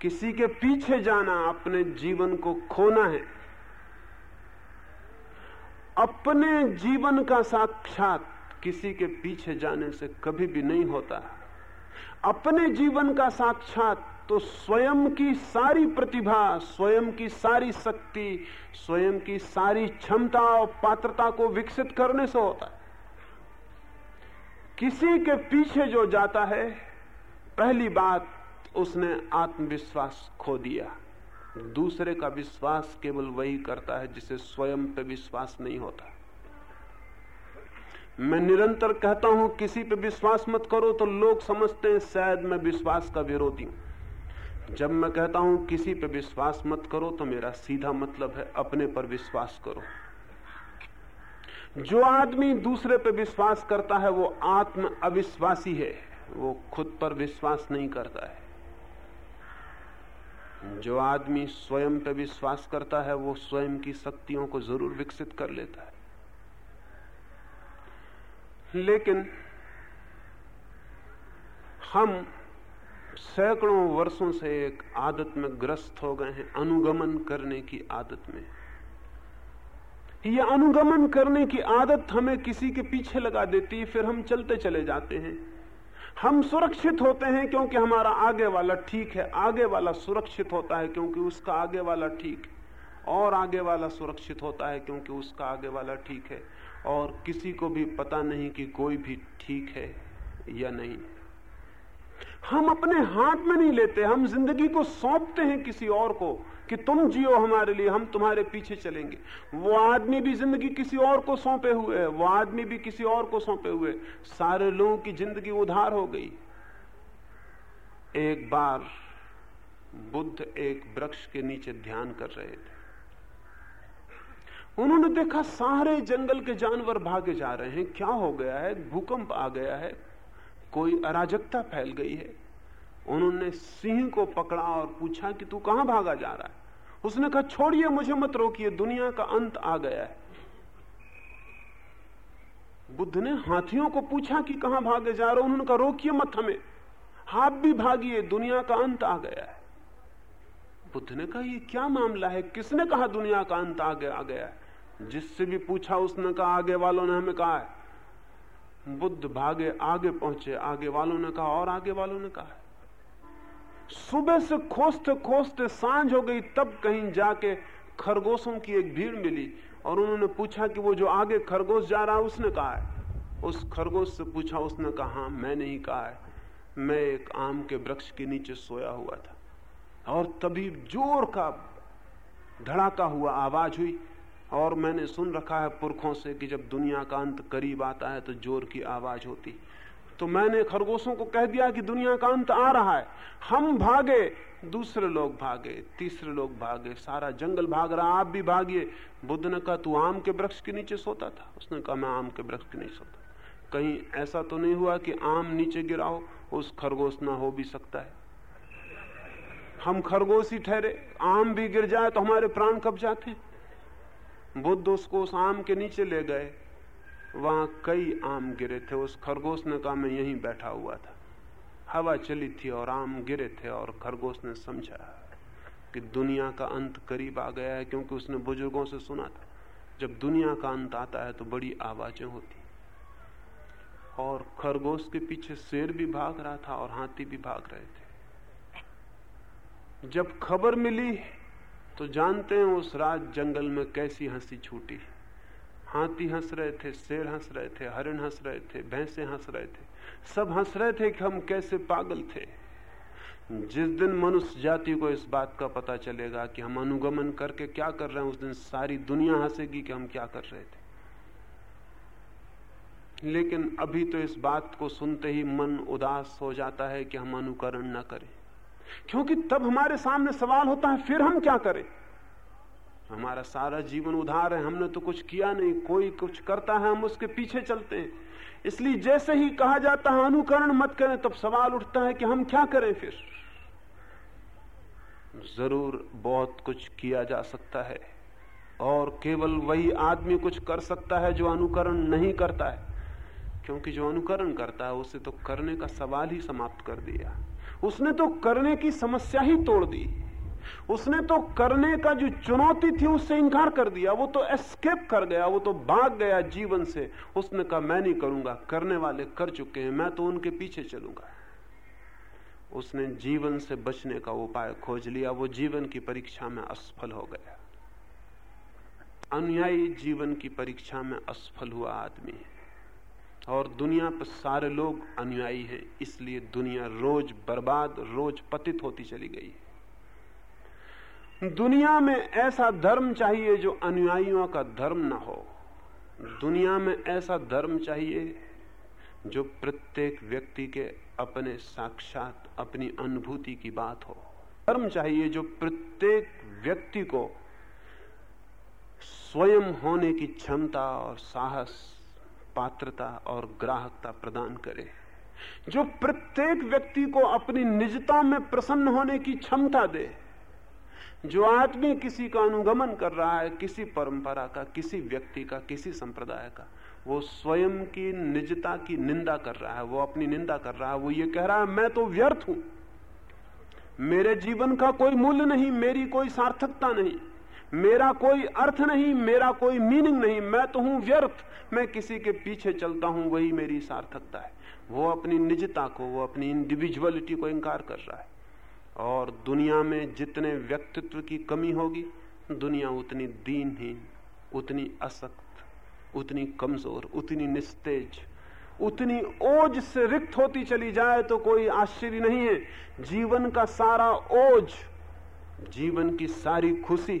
किसी के पीछे जाना अपने जीवन को खोना है। अपने जीवन का साक्षात किसी के पीछे जाने से कभी भी नहीं होता। अपने जीवन का साक्षात तो स्वयं की सारी प्रतिभा, स्वयं की सारी शक्ति, स्वयं की सारी क्षमता और पात्रता को विकसित करने से होता है। किसी के पीछे जो जाता है, पहली बात उसने आत्मविश्वास खो दिया। दूसरे का विश्वास केवल वही करता है जिसे स्वयं पे विश्वास नहीं होता। मैं निरंतर कहता हूँ, किसी पे विश्वास मत करो तो लोग समझते हैं शायद मैं विश्वास का विरोधी हूँ। जब मैं कहता हूँ, किसी पे विश्वास मत करो तो मेरा सीधा मतलब है अपने पर विश्वास करो। जो आदमी दूसरे पे विश्वास करता है, वो आत्म अविश्वासी है, वो खुद पर विश्वास नहीं करता है। जो आदमी स्वयं पे विश्वास करता है, वो स्वयं की शक्तियों को ज़रूर विकसित कर लेता है। लेकिन हम सैकड़ों वर्षों से एक आदत में ग्रस्त हो गए हैं, अनुगमन करने की आदत में। यह अनुगमन करने की आदत हमें किसी के पीछे लगा देती है, फिर हम चलते चले जाते हैं। हम सुरक्षित होते हैं क्योंकि हमारा आगे वाला ठीक है, आगे वाला सुरक्षित होता है क्योंकि उसका आगे वाला ठीक है। और आगे वाला सुरक्षित होता है क्योंकि उसका आगे वाला ठीक है। और किसी को भी पता नहीं कि कोई भी ठीक है या नहीं। हम अपने हाथ में नहीं लेते, हम ज़िंदगी को सौंपते हैं किसी और को कि तुम जियो हमारे लिए, हम तुम्हारे पीछे चलेंगे। वो आदमी भी ज़िंदगी किसी और को सौंपे हुए है, वो आदमी भी किसी और को सौंपे हुए सारे लोगों की ज़िंदगी उधार हो गई। एक बार बुद्ध एक वृक्ष के नीचे ध्यान कर रहे थे। उन्होंने देखा सारे जंगल के जानवर भागे जा रहे हैं। क्या हो गया है? भूकंप आ गया है। कोई अराजकता फैल गई है। उन्होंने सिंह को पकड़ा और पूछा कि तू कहाँ भागा जा रहा है? उसने कहा, छोड़िए मुझे मत रोकिए, दुनिया का अंत आ गया है। बुद्ध ने हाथियों को पूछा कि कहाँ भागे जा रहे हो? उन्होंने कहा, रोकिए मत हमें, आप भी भागिए, दुनिया का अंत आ गया है। बुद्ध ने कहा, ये क्या मामला है? किसने कहा दुनिया का अंत आगे आ गया है? जिससे भी पूछा, उसने कहा, आगे वालों ने हमें कहा है बुद्ध भागे आगे पहुँचे, आगे वालों ने कहा, और आगे वालों ने कहा। सुबह से खोजते खोजते साँझ हो गई, तब कहीं जाके खरगोशों की एक भीड़ मिली और उन्होंने पूछा कि वो जो आगे खरगोश जा रहा है, उसने कहा है? उस खरगोश से पूछा, उसने कहा हाँ मैंने ही कहा है। मैं एक आम के वृक्ष के नीचे सोया हुआ था। और तभी ज़ोर का धड़ाका हुआ, आवाज़ हुई और मैंने सुन रखा है पुरखों से कि जब दुनिया का अंत करीब आता है तो ज़ोर की आवाज़ होती। तो मैंने खरगोशों को कह दिया कि दुनिया का अंत आ रहा है। हम भागे, दूसरे लोग भागे, तीसरे लोग भागे, सारा जंगल भाग रहा, आप भी भागिए। बुद्ध ने कहा, तू आम के वृक्ष के नीचे सोता था? उसने कहा, मैं आम के वृक्ष के नहीं सोता। कहीं ऐसा तो नहीं हुआ कि आम नीचे गिराओ, उस खरगोश ना हो भी सकता है। हम खरगोश ही ठहरे, आम भी गिर जाए तो हमारे प्राण कब जाते बुद्ध उसको उस आम के नीचे ले गए। वहाँ कई आम गिरे थे। उस खरगोश ने कहा मैं यहीं बैठा हुआ था। हवा चली थी और आम गिरे थे और खरगोश ने समझा कि दुनिया का अंत करीब आ गया है क्योंकि उसने बुज़ुर्गों से सुना था। जब दुनिया का अंत आता है तो बड़ी आवाज़ें होती। और खरगोश के पीछे शेर भी भाग रहा था और हाथी भी भाग रहे थे। जब खबर मिली तो जानते हैं उस रात जंगल में कैसी हँसी छूटी। हाथी हंस रहे थे, शेर हंस रहे थे, हरिण हंस रहे थे, भैंसे हंस रहे थे। सब हंस रहे थे कि हम कैसे पागल थे। जिस दिन मनुष्य जाति को इस बात का पता चलेगा कि हम अनुगमन करके क्या कर रहे हैं, उस दिन सारी दुनिया हंसेगी कि हम क्या कर रहे थे। लेकिन अभी तो इस बात को सुनते ही मन उदास हो जाता है कि हम अनुकरण न करें। क्योंकि तब हमारे सामने सवाल होता है, फिर हम क्या करें? हमारा सारा जीवन उधार है, हमने तो कुछ किया नहीं, कोई कुछ करता है, हम उसके पीछे चलते हैं। इसलिए जैसे ही कहा जाता है, अनुकरण मत करें, तब सवाल उठता है कि हम क्या करें फिर? ज़रूर बहुत कुछ किया जा सकता है, और केवल वही आदमी कुछ कर सकता है जो अनुकरण नहीं करता है। क्योंकि जो अनुकरण करता है, उसे तो करने का सवाल ही समाप्त कर दिया। उसने तो करने की समस्या ही तोड़ दी। उसने तो करने का जो चुनौती थी उससे इनकार कर दिया। वो तो एस्केप कर गया, वो तो भाग गया जीवन से। उसने कहा, मैं नहीं करूँगा, करने वाले कर चुके हैं, मैं तो उनके पीछे चलूँगा। उसने जीवन से बचने का उपाय खोज लिया। वो जीवन की परीक्षा में असफल हो गया। अनुयायी जीवन की परीक्षा में असफल हुआ आदमी है। और दुनिया पर सारे लोग अनुयायी हैं, इसलिए दुनिया रोज बर्बाद, रोज पतित होती चली गई दुनिया में ऐसा धर्म चाहिए जो अनुयायियों का धर्म ना हो। दुनिया में ऐसा धर्म चाहिए जो प्रत्येक व्यक्ति के अपने साक्षात, अपनी अनुभूति की बात हो। धर्म चाहिए जो प्रत्येक व्यक्ति को स्वयं होने की क्षमता और साहस पात्रता और ग्राहकता प्रदान करे। जो प्रत्येक व्यक्ति को अपनी निजता में प्रसन्न होने की क्षमता दे। जो आदमी किसी का अनुगमन कर रहा है, किसी परंपरा का, किसी व्यक्ति का, किसी संप्रदाय का, वो स्वयं की निजता की निंदा कर रहा है, वो अपनी निंदा कर रहा है, वो ये कह रहा है, मैं तो व्यर्थ हूँ। मेरे जीवन का कोई मूल्य नहीं, मेरी कोई सार्थकता नहीं। मेरा कोई अर्थ नहीं, मेरा कोई मीनिंग नहीं, मैं तो हूँ व्यर्थ। मैं किसी के पीछे चलता हूँ, वही मेरी सार्थकता है। वो अपनी निजता को, वो अपनी इंडिविजुअलिटी को इंकार कर रहा है। और दुनिया में जितने व्यक्तित्व की कमी होगी, दुनिया उतनी दीनहीन, उतनी असक्त, उतनी कमज़ोर, उतनी निस्तेज, उतनी ओज से रिक्त होती चली जाए तो कोई आश्चर्य नहीं है। जीवन का सारा ओज, जीवन की सारी खुशी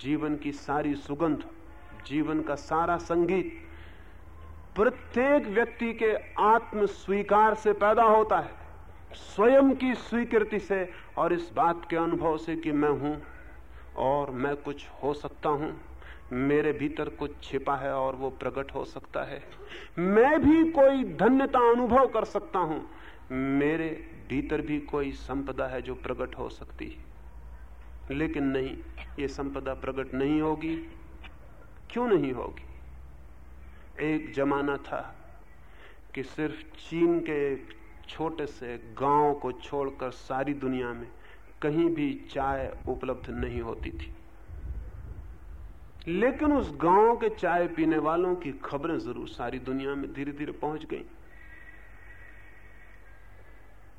जीवन की सारी सुगंध, जीवन का सारा संगीत प्रत्येक व्यक्ति के आत्म स्वीकार से पैदा होता है, स्वयं की स्वीकृति से। और इस बात के अनुभव से कि मैं हूँ और मैं कुछ हो सकता हूँ, मेरे भीतर कुछ छिपा है और वो प्रकट हो सकता है। मैं भी कोई धन्यता अनुभव कर सकता हूँ, मेरे भीतर भी कोई संपदा है जो प्रकट हो सकती है। लेकिन नहीं, ये संपदा प्रकट नहीं होगी। क्यों नहीं होगी? एक जमाना था कि सिर्फ़ चीन के छोटे से गाँव को छोड़कर सारी दुनिया में कहीं भी चाय उपलब्ध नहीं होती थी। लेकिन उस गाँव के चाय पीने वालों की खबरें ज़रूर सारी दुनिया में धीरे धीरे पहुँच गई।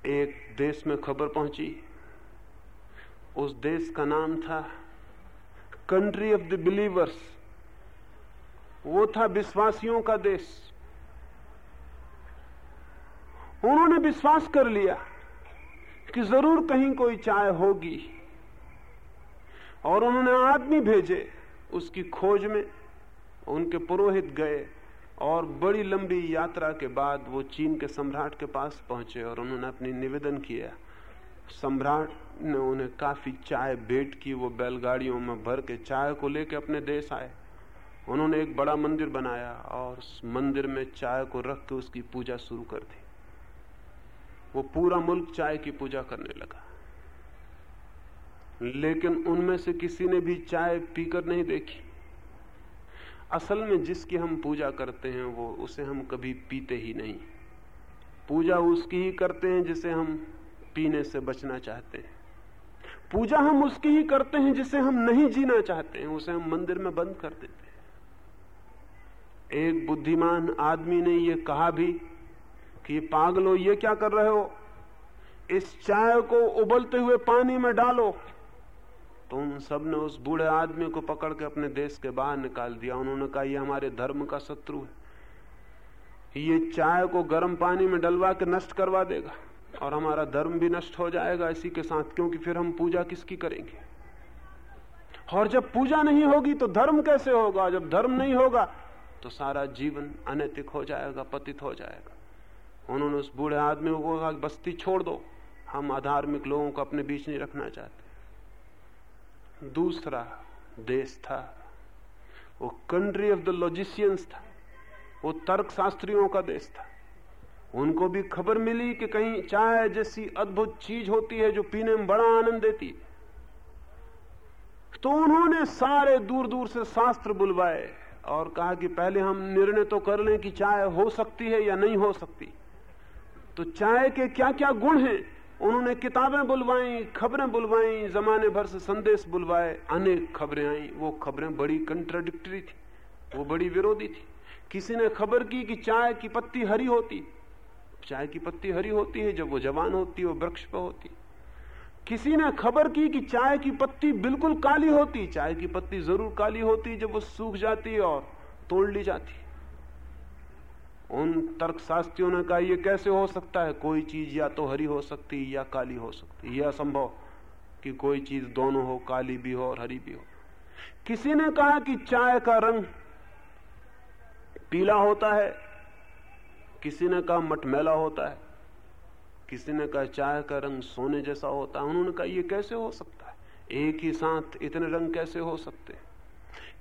एक देश में खबर पहुँची उस देश का नाम था कंट्री ऑफ़ द बिलीवर्स वो था विश्वासियों का देश। उन्होंने विश्वास कर लिया कि ज़रूर कहीं कोई चाय होगी। और उन्होंने आदमी भेजे उसकी खोज में। उनके पुरोहित गए और बड़ी लंबी यात्रा के बाद वो चीन के सम्राट के पास पहुँचे और उन्होंने अपनी निवेदन किया, सम्राट ने उन्हें काफ़ी चाय भेंट की, वो बैलगाड़ियों में भर के चाय को लेके अपने देश आए। उन्होंने एक बड़ा मंदिर बनाया और उस मंदिर में चाय को रख के उसकी पूजा शुरू कर दी। वो पूरा मुल्क चाय की पूजा करने लगा। लेकिन उनमें से किसी ने भी चाय पीकर नहीं देखी। असल में जिसकी हम पूजा करते हैं, वो उसे हम कभी पीते ही नहीं। पूजा उसकी ही करते हैं जिसे हम पीने से बचना चाहते हैं। पूजा हम उसकी ही करते हैं जिसे हम नहीं जीना चाहते हैं, उसे हम मंदिर में बंद कर देते हैं। एक बुद्धिमान आदमी ने यह कहा भी कि पागलो, ये क्या कर रहे हो? इस चाय को उबलते हुए पानी में डालो। तो उन सबने उस बूढ़े आदमी को पकड़ के अपने देश के बाहर निकाल दिया। उन्होंने कहा यह हमारे धर्म का शत्रु है। ये चाय को गर्म पानी में डलवा के नष्ट करवा देगा। और हमारा धर्म भी नष्ट हो जाएगा इसी के साथ, क्योंकि फिर हम पूजा किसकी करेंगे? और जब पूजा नहीं होगी तो धर्म कैसे होगा? जब धर्म नहीं होगा तो सारा जीवन अनैतिक हो जाएगा, पतित हो जाएगा। उन्होंने उस बूढ़े आदमी को कहा बस्ती छोड़ दो, हम अधार्मिक लोगों को अपने बीच नहीं रखना चाहते। दूसरा देश था, वो कंट्री ऑफ़ द लॉजिशियंस था, वो तर्क शास्त्रियों का देश था। उनको भी खबर मिली कि कहीं चाय जैसी अद्भुत चीज़ होती है जो पीने में बड़ा आनंद देती। तो उन्होंने सारे दूर दूर से शास्त्र बुलवाए और कहा कि पहले हम निर्णय तो कर लें कि चाय हो सकती है या नहीं हो सकती। तो चाय के क्या क्या गुण हैं? उन्होंने किताबें बुलवाई, खबरें बुलवाई, जमाने भर से संदेश बुलवाए, अनेक खबरें आई। वो खबरें बड़ी कंट्राडिक्टरी थी, वो बड़ी विरोधी थी। किसी ने खबर की कि चाय की पत्ती हरी होती चाय की पत्ती हरी होती है, जब वो जवान होती है, वो वृक्ष पर होती किसी ने खबर की कि चाय की पत्ती बिल्कुल काली होती चाय की पत्ती ज़रूर काली होती जब वो सूख जाती और तोड़ ली जाती उन तर्कशास्त्रियों ने कहा यह कैसे हो सकता है? कोई चीज़ या तो हरी हो सकती या काली हो सकती यह असंभव कि कोई चीज़ दोनों हो, काली भी हो और हरी भी हो। किसी ने कहा कि चाय का रंग पीला होता है किसी ने कहा मटमैला होता है, किसी ने कहा चाय का रंग सोने जैसा होता है, उन्होंने कहा यह कैसे हो सकता है? एक ही साथ इतने रंग कैसे हो सकते हैं?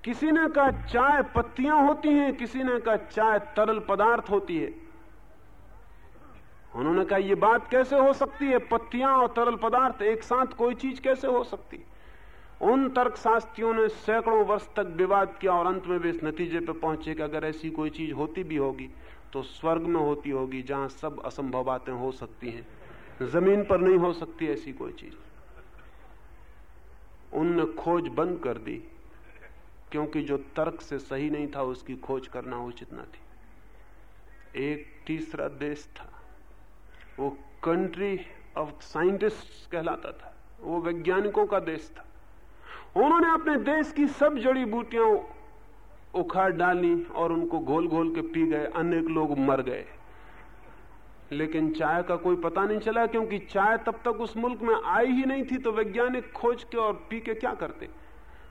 किसी ने कहा चाय पत्तियाँ होती हैं, किसी ने कहा चाय तरल पदार्थ होती है। उन्होंने कहा यह बात कैसे हो सकती है? पत्तियाँ और तरल पदार्थ एक साथ कोई चीज़ कैसे हो सकती? उन तर्कशास्त्रियों ने सैकड़ों वर्ष तक विवाद किया और अंत में वे इस नतीजे पर पहुँचे कि अगर ऐसी कोई चीज़ होती भी होगी तो स्वर्ग में होती होगी जहाँ सब असंभव बातें हो सकती हैं। ज़मीन पर नहीं हो सकती ऐसी कोई चीज़। उनने खोज बंद कर दी, क्योंकि जो तर्क से सही नहीं था, उसकी खोज करना उचित न थी। एक तीसरा देश था। वो कंट्री ऑफ़ साइंटिस्ट कहलाता था। वो वैज्ञानिकों का देश था। उन्होंने अपने देश की सब जड़ी बूटियाँ उखाड़ डाली और उनको घोल घोल के पी गए। अनेक लोग मर गए। लेकिन चाय का कोई पता नहीं चला क्योंकि चाय तब तक उस मुल्क में आई ही नहीं थी तो वैज्ञानिक खोज के और पी के क्या करते?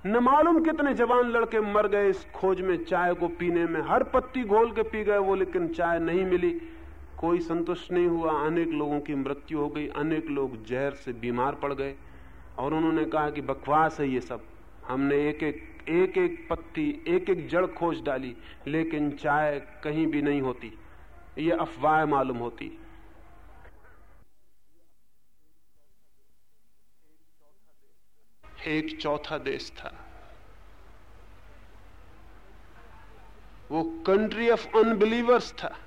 न मालूम कितने जवान लड़के मर गए इस खोज में चाय को पीने में। हर पत्ती घोल के पी गए वो, लेकिन चाय नहीं मिली। कोई संतुष्ट नहीं हुआ। अनेक लोगों की मृत्यु हो गई। अनेक लोग जहर से बीमार पड़ गए। और उन्होंने कहा कि बकवास है ये सब। हमने एक एक एक एक पत्ती एक एक जड़ खोज डाली, लेकिन चाय कहीं भी नहीं होती। ये अफवाह मालूम होती। एक चौथा देश था। वो कंट्री ऑफ़ अनबिलीवर्स था।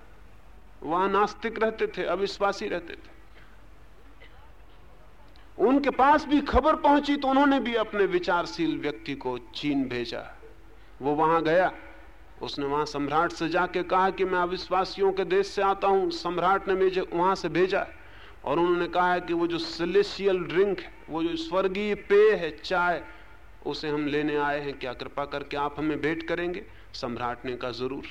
वहाँ नास्तिक रहते थे, अविश्वासी रहते थे। उनके पास भी खबर पहुँची तो उन्होंने भी अपने विचारशील व्यक्ति को चीन भेजा। वो वहाँ गया। उसने वहाँ सम्राट से जाके कहा कि मैं अविश्वासियों के देश से आता हूँ। सम्राट ने मुझे वहाँ से भेजा और उन्होंने कहा कि वो जो सिलेशियल ड्रिंक है, वो जो स्वर्गीय पेय है, चाय, उसे हम लेने आए हैं। क्या कृपा करके आप हमें भेंट करेंगे? सम्राट ने कहा, ज़रूर।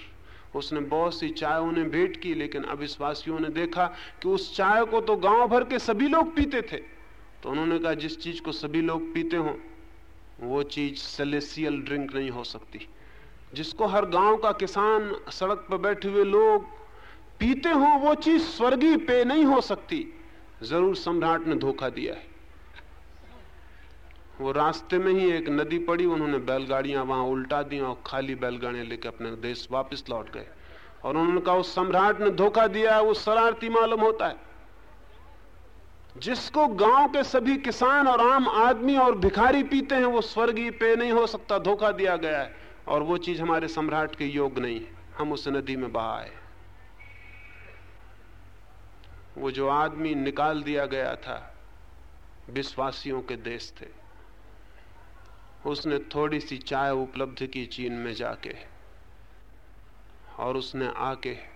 उसने बहुत सी चाय उन्हें भेंट की, लेकिन अविश्वासियों ने देखा कि उस चाय को तो गाँव भर के सभी लोग पीते थे। तो उन्होंने कहा, जिस चीज़ को सभी लोग पीते हो, वो चीज़ सेलेसियल ड्रिंक नहीं हो सकती। जिसको हर गाँव का किसान सड़क पर बैठे हुए लोग पीते हो, वो चीज़ स्वर्गीय पे नहीं हो सकती। ज़रूर सम्राट ने धोखा दिया है। वो रास्ते में ही एक नदी पड़ी, उन्होंने बैलगाड़ियाँ वहाँ उल्टा दी और खाली बैलगाड़ियाँ लेकर अपने देश वापस लौट गए। और उन्होंने कहा, उस सम्राट ने धोखा दिया है वो शरारती मालूम होता है। जिसको गाँव के सभी किसान और आम आदमी और भिखारी पीते हैं, वो स्वर्गीय पे नहीं हो सकता, धोखा दिया गया है। और वो चीज़ हमारे सम्राट के योग नहीं है। हम उस नदी में बहा आए। वो जो आदमी निकाल दिया गया था, विश्वासियों के देश थे, उसने थोड़ी सी चाय उपलब्ध की चीन में जाके और उसने आके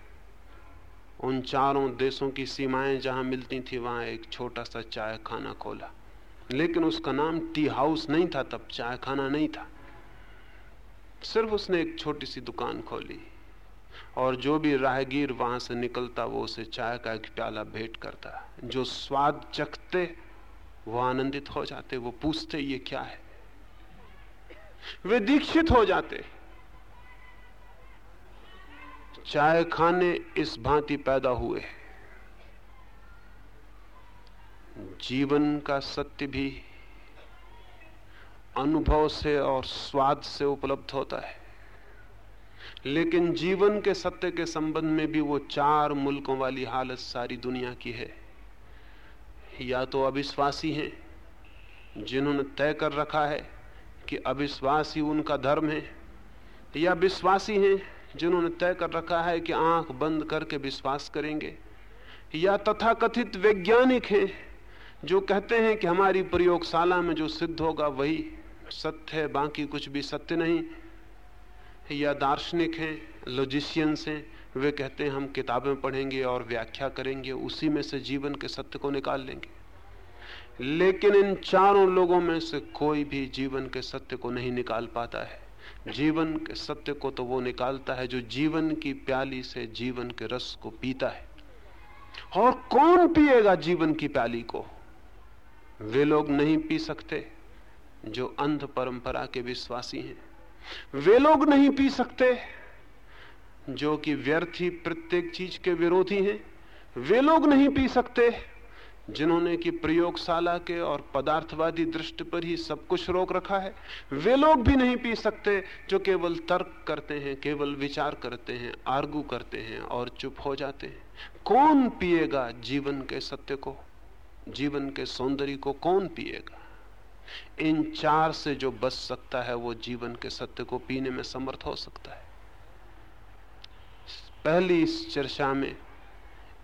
उन चारों देशों की सीमाएँ जहाँ मिलती थी, वहाँ एक छोटा सा चाय खाना खोला। लेकिन उसका नाम टी हाउस नहीं था, तब चाय खाना नहीं था। सिर्फ़ उसने एक छोटी सी दुकान खोली और जो भी राहगीर वहाँ से निकलता, वो उसे चाय का एक प्याला भेंट करता। जो स्वाद चखते, वो आनंदित हो जाते, वो पूछते, ये क्या है? वे दीक्षित हो जाते। चाय खाने इस भांति पैदा हुए। जीवन का सत्य भी अनुभव से और स्वाद से उपलब्ध होता है। लेकिन जीवन के सत्य के संबंध में भी वो चार मुल्कों वाली हालत सारी दुनिया की है। या तो अविश्वासी हैं, जिन्होंने तय कर रखा है कि अविश्वास ही उनका धर्म है, या विश्वासी हैं जिन्होंने तय कर रखा है कि आँख बंद करके विश्वास करेंगे, या तथाकथित वैज्ञानिक हैं, जो कहते हैं कि हमारी प्रयोगशाला में जो सिद्ध होगा वही सत्य है, बाकी कुछ भी सत्य नहीं। या दार्शनिक हैं लॉजिशियंस हैं, वे कहते हैं हम किताबें पढ़ेंगे और व्याख्या करेंगे, उसी में से जीवन के सत्य को निकाल लेंगे। लेकिन इन चारों लोगों में से कोई भी जीवन के सत्य को नहीं निकाल पाता है। जीवन के सत्य को तो वो निकालता है जो जीवन की प्याली से जीवन के रस को पीता है। और कौन पिएगा जीवन की प्याली को? वे लोग नहीं पी सकते जो अंध परंपरा के विश्वासी हैं। वे लोग नहीं पी सकते जो कि व्यर्थी प्रत्येक चीज़ के विरोधी हैं। वे लोग नहीं पी सकते जिन्होंने कि प्रयोगशाला के और पदार्थवादी दृष्टि पर ही सब कुछ रोक रखा है, वे लोग भी नहीं पी सकते, जो केवल तर्क करते हैं, केवल विचार करते हैं, आर्गू करते हैं और चुप हो जाते हैं। कौन पिएगा जीवन के सत्य को? जीवन के सौंदर्य को कौन पिएगा? इन चार से जो बच सकता है, वो जीवन के सत्य को पीने में समर्थ हो सकता है। पहली इस चर्चा में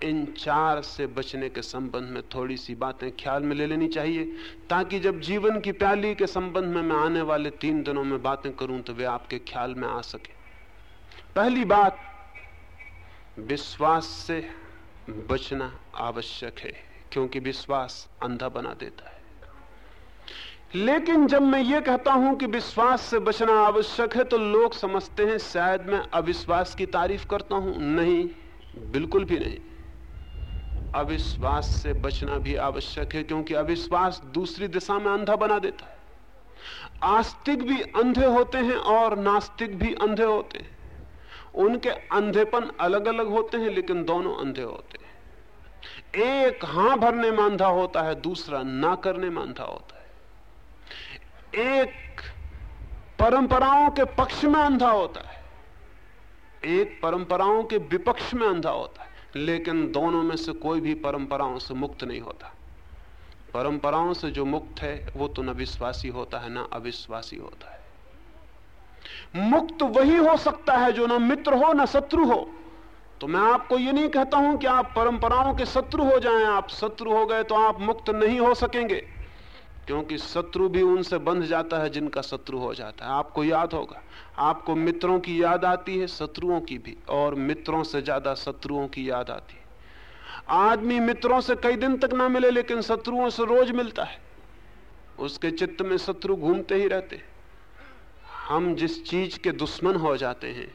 इन चार से बचने के संबंध में थोड़ी सी बातें ख्याल में ले लेनी चाहिए, ताकि जब जीवन की प्याली के संबंध में मैं आने वाले तीन दिनों में बातें करूँ तो वे आपके ख्याल में आ सके। पहली बात, विश्वास से बचना आवश्यक है, क्योंकि विश्वास अंधा बना देता है। लेकिन जब मैं ये कहता हूँ कि विश्वास से बचना आवश्यक है तो लोग समझते हैं शायद मैं अविश्वास की तारीफ़ करता हूँ। नहीं, बिल्कुल भी नहीं। अविश्वास से बचना भी आवश्यक है, क्योंकि अविश्वास दूसरी दिशा में अंधा बना देता है। आस्तिक भी अंधे होते हैं और नास्तिक भी अंधे होते हैं। उनके अंधेपन अलग अलग होते हैं, लेकिन दोनों अंधे होते हैं। एक हाँ भरने में अंधा होता है, दूसरा ना करने में अंधा होता है। एक परंपराओं के पक्ष में अंधा होता है। एक परंपराओं के विपक्ष में अंधा होता है। लेकिन दोनों में से कोई भी परंपराओं से मुक्त नहीं होता। परंपराओं से जो मुक्त है, वो तो न विश्वासी होता है, ना अविश्वासी होता है। मुक्त वही हो सकता है जो ना मित्र हो, ना शत्रु हो। तो मैं आपको ये नहीं कहता हूँ कि आप परंपराओं के शत्रु हो जाएँ, आप शत्रु हो गए तो आप मुक्त नहीं हो सकेंगे। क्योंकि शत्रु भी उनसे बंध जाता है, जिनका शत्रु हो जाता है। आपको याद होगा, आपको मित्रों की याद आती है, शत्रुओं की भी, और मित्रों से ज़्यादा शत्रुओं की याद आती है। आदमी मित्रों से कई दिन तक ना मिले, लेकिन शत्रुओं से रोज मिलता है। उसके चित्त में शत्रु घूमते ही रहते हैं। हम जिस चीज़ के दुश्मन हो जाते हैं,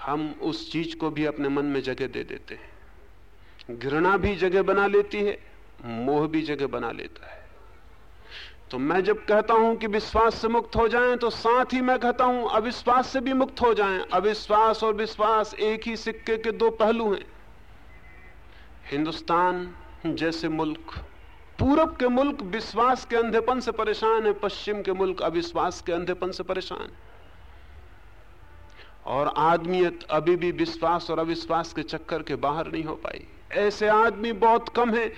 हम उस चीज़ को भी अपने मन में जगह दे देते हैं। घृणा भी जगह बना लेती है, मोह भी जगह बना लेता है। तो मैं जब कहता हूँ कि विश्वास से मुक्त हो जाएँ तो साथ ही मैं कहता हूँ, अविश्वास से भी मुक्त हो जाएँ। अविश्वास और विश्वास एक ही सिक्के के दो पहलू हैं। हिंदुस्तान जैसे मुल्क, पूरब के मुल्क विश्वास के अंधेपन से परेशान है, पश्चिम के मुल्क अविश्वास के अंधेपन से परेशान है। और आदमियत अभी भी विश्वास और अविश्वास के चक्कर के बाहर नहीं हो पाई। ऐसे आदमी बहुत कम हैं,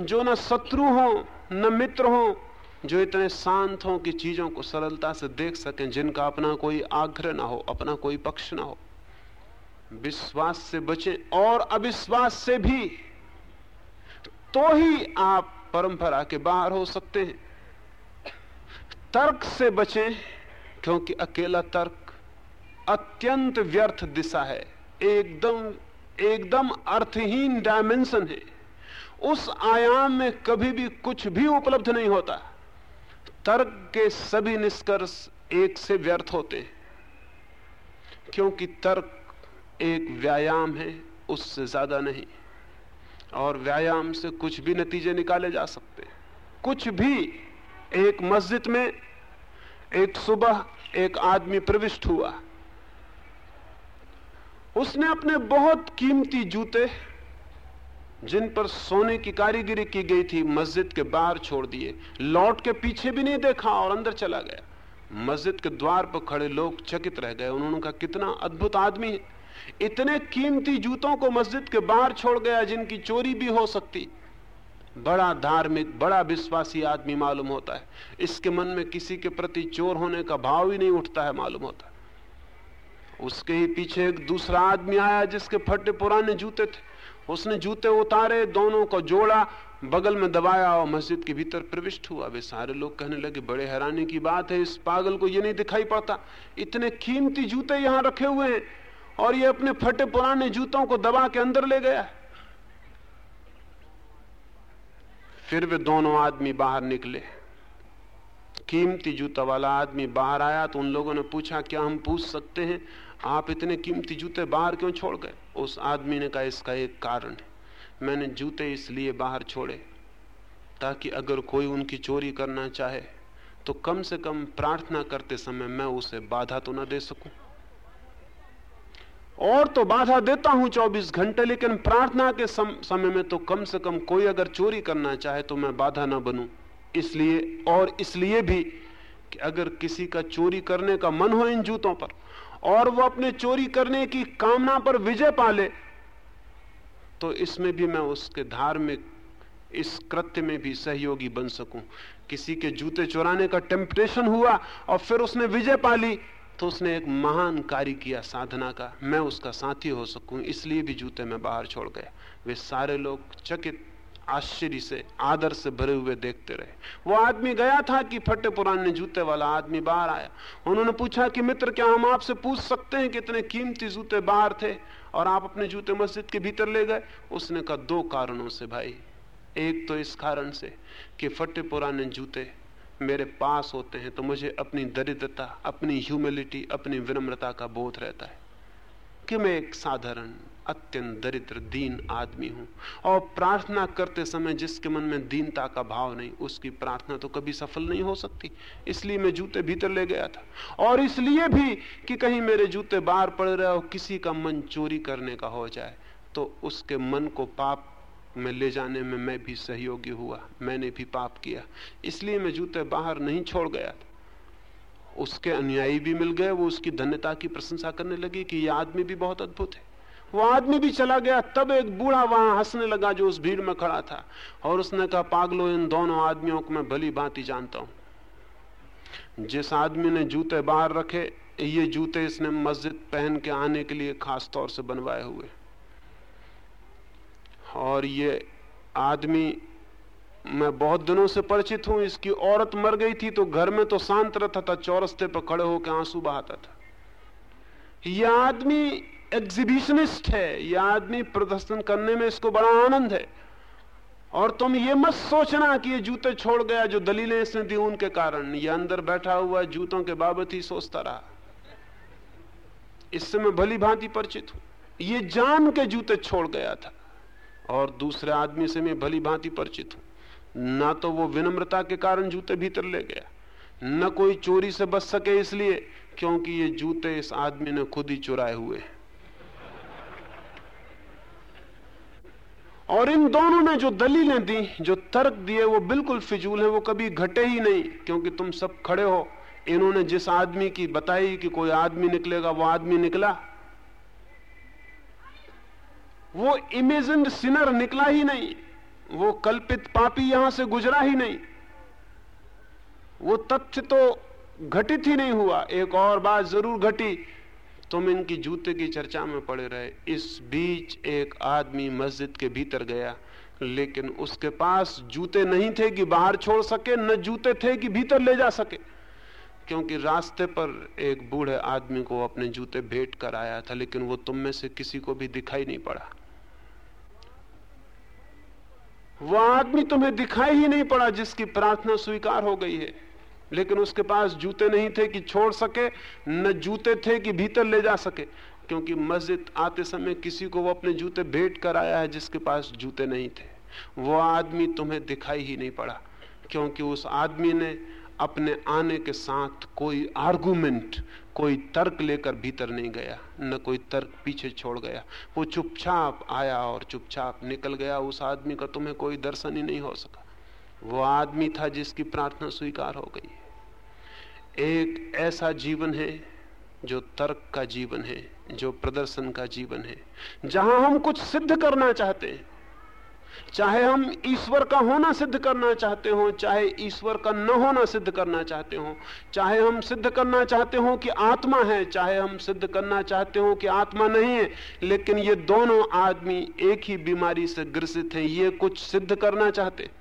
जो ना शत्रु हो, न मित्र हो जो इतने शांत हों कि चीज़ों को सरलता से देख सकें, जिनका अपना कोई आग्रह ना हो, अपना कोई पक्ष ना हो। विश्वास से बचें और अविश्वास से भी। तो ही आप परंपरा के बाहर हो सकते हैं। तर्क से बचें, क्योंकि अकेला तर्क अत्यंत व्यर्थ दिशा है। एकदम एकदम अर्थहीन डायमेंशन है। उस आयाम में कभी भी कुछ भी उपलब्ध नहीं होता। तर्क के सभी निष्कर्ष एक से व्यर्थ होते हैं। क्योंकि तर्क एक व्यायाम है, उससे ज़्यादा नहीं। और व्यायाम से कुछ भी नतीजे निकाले जा सकते हैं। कुछ भी एक मस्जिद में एक सुबह एक आदमी प्रविष्ट हुआ, उसने अपने बहुत कीमती जूते जिन पर सोने की कारीगिरी की गई थी, मस्जिद के बाहर छोड़ दिए। लौट के पीछे भी नहीं देखा और अंदर चला गया। मस्जिद के द्वार पर खड़े लोग चकित रह गए। उन्होंने कहा, कितना अद्भुत आदमी है। इतने कीमती जूतों को मस्जिद के बाहर छोड़ गया जिनकी चोरी भी हो सकती। बड़ा धार्मिक, बड़ा विश्वासी आदमी मालूम होता है। इसके मन में किसी के प्रति चोर होने का भाव ही नहीं उठता है, मालूम होता उसके ही पीछे एक दूसरा आदमी आया जिसके फटे पुराने जूते थे। उसने जूते उतारे, दोनों को जोड़ा, बगल में दबाया और मस्जिद के भीतर प्रविष्ट हुआ। वे सारे लोग कहने लगे, बड़े हैरानी की बात है, इस पागल को ये नहीं दिखाई पड़ता। इतने कीमती जूते यहाँ रखे हुए हैं और ये अपने फटे पुराने जूतों को दबा के अंदर ले गया फिर वे दोनों आदमी बाहर निकले। कीमती जूता वाला आदमी बाहर आया तो उन लोगों ने पूछा, क्या हम पूछ सकते हैं, आप इतने कीमती जूते बाहर क्यों छोड़ गए? उस आदमी ने कहा इसका एक कारण है। मैंने जूते इसलिए बाहर छोड़े ताकि अगर कोई उनकी चोरी करना चाहे तो कम से कम प्रार्थना करते समय मैं उसे बाधा तो ना दे सकूँ। और तो बाधा देता हूँ 24 घंटे लेकिन प्रार्थना के सम, समय में तो कम से कम कोई अगर चोरी करना चाहे तो मैं बाधा ना बनूं। इसलिए और इसलिए भी कि अगर किसी का चोरी करने का मन हो इन जूतों पर और वो अपने चोरी करने की कामना पर विजय पाले तो इसमें भी मैं उसके धार्मिक, इस कृत्य में भी सहयोगी बन सकूँ। किसी के जूते चुराने का टेम्पटेशन हुआ और फिर उसने विजय पाली तो उसने एक महान कार्य किया साधना का। मैं उसका साथी हो सकूँ, इसलिए भी जूते में बाहर छोड़ गया। वे सारे लोग चकित आश्चर्य से, आदर से भरे हुए देखते रहे। वो आदमी गया था कि फटे पुराने जूते वाला आदमी बाहर आया। उन्होंने पूछा कि, मित्र, क्या हम आपसे पूछ सकते हैं कि इतने कीमती जूते बाहर थे और आप अपने जूते मस्जिद के भीतर ले गए? उसने कहा, दो कारणों से भाई। एक तो इस कारण से कि फटे पुराने जूते मेरे पास होते हैं तो मुझे अपनी दरिद्रता, अपनी ह्यूमिलिटी अपनी विनम्रता का बोध रहता है कि मैं एक साधारण अत्यंत दरिद्र, दीन आदमी हूँ। और प्रार्थना करते समय जिसके मन में दीनता का भाव नहीं, उसकी प्रार्थना तो कभी सफल नहीं हो सकती। इसलिए मैं जूते भीतर ले गया था। और इसलिए भी कि कहीं मेरे जूते बाहर पड़ रहे हो, किसी का मन चोरी करने का हो जाए तो उसके मन को पाप में ले जाने में मैं भी सहयोगी हुआ। मैंने भी पाप किया। इसलिए मैं जूते बाहर नहीं छोड़ गया था। उसके अनुयायी भी मिल गए, वो उसकी धन्यता की प्रशंसा करने लगी कि यह आदमी भी बहुत अद्भुत है। वो आदमी भी चला गया, तब एक बूढ़ा वहाँ हंसने लगा जो उस भीड़ में खड़ा था। और उसने कहा, पागलो, इन दोनों आदमियों को मैं भली भांति जानता हूँ। जिस आदमी ने जूते बाहर रखे, ये जूते इसने मस्जिद पहन के आने के लिए खास तौर से बनवाए हुए। और ये आदमी, मैं बहुत दिनों से परिचित हूँ, इसकी औरत मर गई थी तो घर में तो शांत रहता था, चौरस्ते पर खड़े होकर आँसू बहाता था। यह आदमी एग्जीबिशनिस्ट है यह आदमी प्रदर्शन करने में इसको बड़ा आनंद है। और तुम ये मत सोचना कि ये जूते छोड़ गया, जो दलीलें इसने दी उनके कारण। ये अंदर बैठा हुआ जूतों के बाबत ही सोचता रहा। इससे मैं भली भांति परिचित हूँ। ये जान के जूते छोड़ गया था। और दूसरे आदमी से मैं भली भांति परिचित हूँ। ना तो वो विनम्रता के कारण जूते भीतर ले गया। न कोई चोरी से बच सके इसलिए, क्योंकि ये जूते इस आदमी ने खुद ही चुराए हुए हैं। और इन दोनों ने जो दलीलें दी, जो तर्क दिए, वो बिल्कुल फिजूल है, वो कभी घटे ही नहीं, क्योंकि तुम सब खड़े हो। इन्होंने जिस आदमी की बताई कि कोई आदमी निकलेगा, वो आदमी निकला। वो इमेजिन सिनर निकला ही नहीं, वो कल्पित पापी यहाँ से गुजरा ही नहीं। वो तथ्य तो घटित ही नहीं हुआ, एक और बात ज़रूर घटी तुम इनकी जूते की चर्चा में पड़े रहे। इस बीच एक आदमी मस्जिद के भीतर गया, लेकिन उसके पास जूते नहीं थे कि बाहर छोड़ सके, न जूते थे कि भीतर ले जा सके। क्योंकि रास्ते पर एक बूढ़े आदमी को अपने जूते भेंट कर आया था, लेकिन वो तुम में से किसी को भी दिखाई नहीं पड़ा। वो आदमी तुम्हें दिखाई ही नहीं पड़ा जिसकी प्रार्थना स्वीकार हो गई है। लेकिन उसके पास जूते नहीं थे कि छोड़ सके, न जूते थे कि भीतर ले जा सके। क्योंकि मस्जिद आते समय किसी को वो अपने जूते भेंट कर आया है जिसके पास जूते नहीं थे। वो आदमी तुम्हें दिखाई ही नहीं पड़ा, क्योंकि उस आदमी ने अपने आने के साथ कोई आर्गूमेंट, कोई तर्क लेकर भीतर नहीं गया, न कोई तर्क पीछे छोड़ गया। वो चुपचाप आया और चुपचाप निकल गया। उस आदमी का तुम्हें कोई दर्शन ही नहीं हो सका। वो आदमी था जिसकी प्रार्थना स्वीकार हो गई। एक ऐसा जीवन है जो तर्क का जीवन है, जो प्रदर्शन का जीवन है। जहाँ हम कुछ सिद्ध करना चाहते हैं, चाहे हम ईश्वर का होना सिद्ध करना चाहते हो, चाहे ईश्वर का न होना सिद्ध करना चाहते हो, चाहे हम सिद्ध करना चाहते हो कि आत्मा है, चाहे हम सिद्ध करना चाहते हो कि आत्मा नहीं है, लेकिन ये दोनों आदमी एक ही बीमारी से ग्रसित हैं, ये कुछ सिद्ध करना चाहते।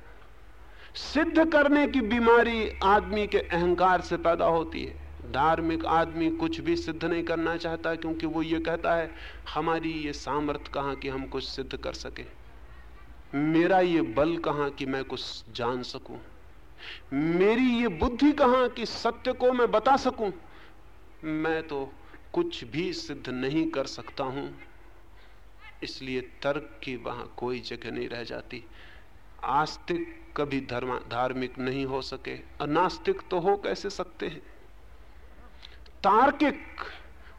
सिद्ध करने की बीमारी आदमी के अहंकार से पैदा होती है। धार्मिक आदमी कुछ भी सिद्ध नहीं करना चाहता, क्योंकि वो ये कहता है, हमारी ये सामर्थ्य कहाँ कि हम कुछ सिद्ध कर सके? मेरा ये बल कहाँ कि मैं कुछ जान सकूँ? मेरी ये बुद्धि कहाँ कि सत्य को मैं बता सकूँ? मैं तो कुछ भी सिद्ध नहीं कर सकता हूँ। इसलिए तर्क की वहाँ कोई जगह नहीं रह जाती। आस्तिक कभी धर्म, धार्मिक नहीं हो सके। अनास्तिक तो हो कैसे सकते हैं? तार्किक,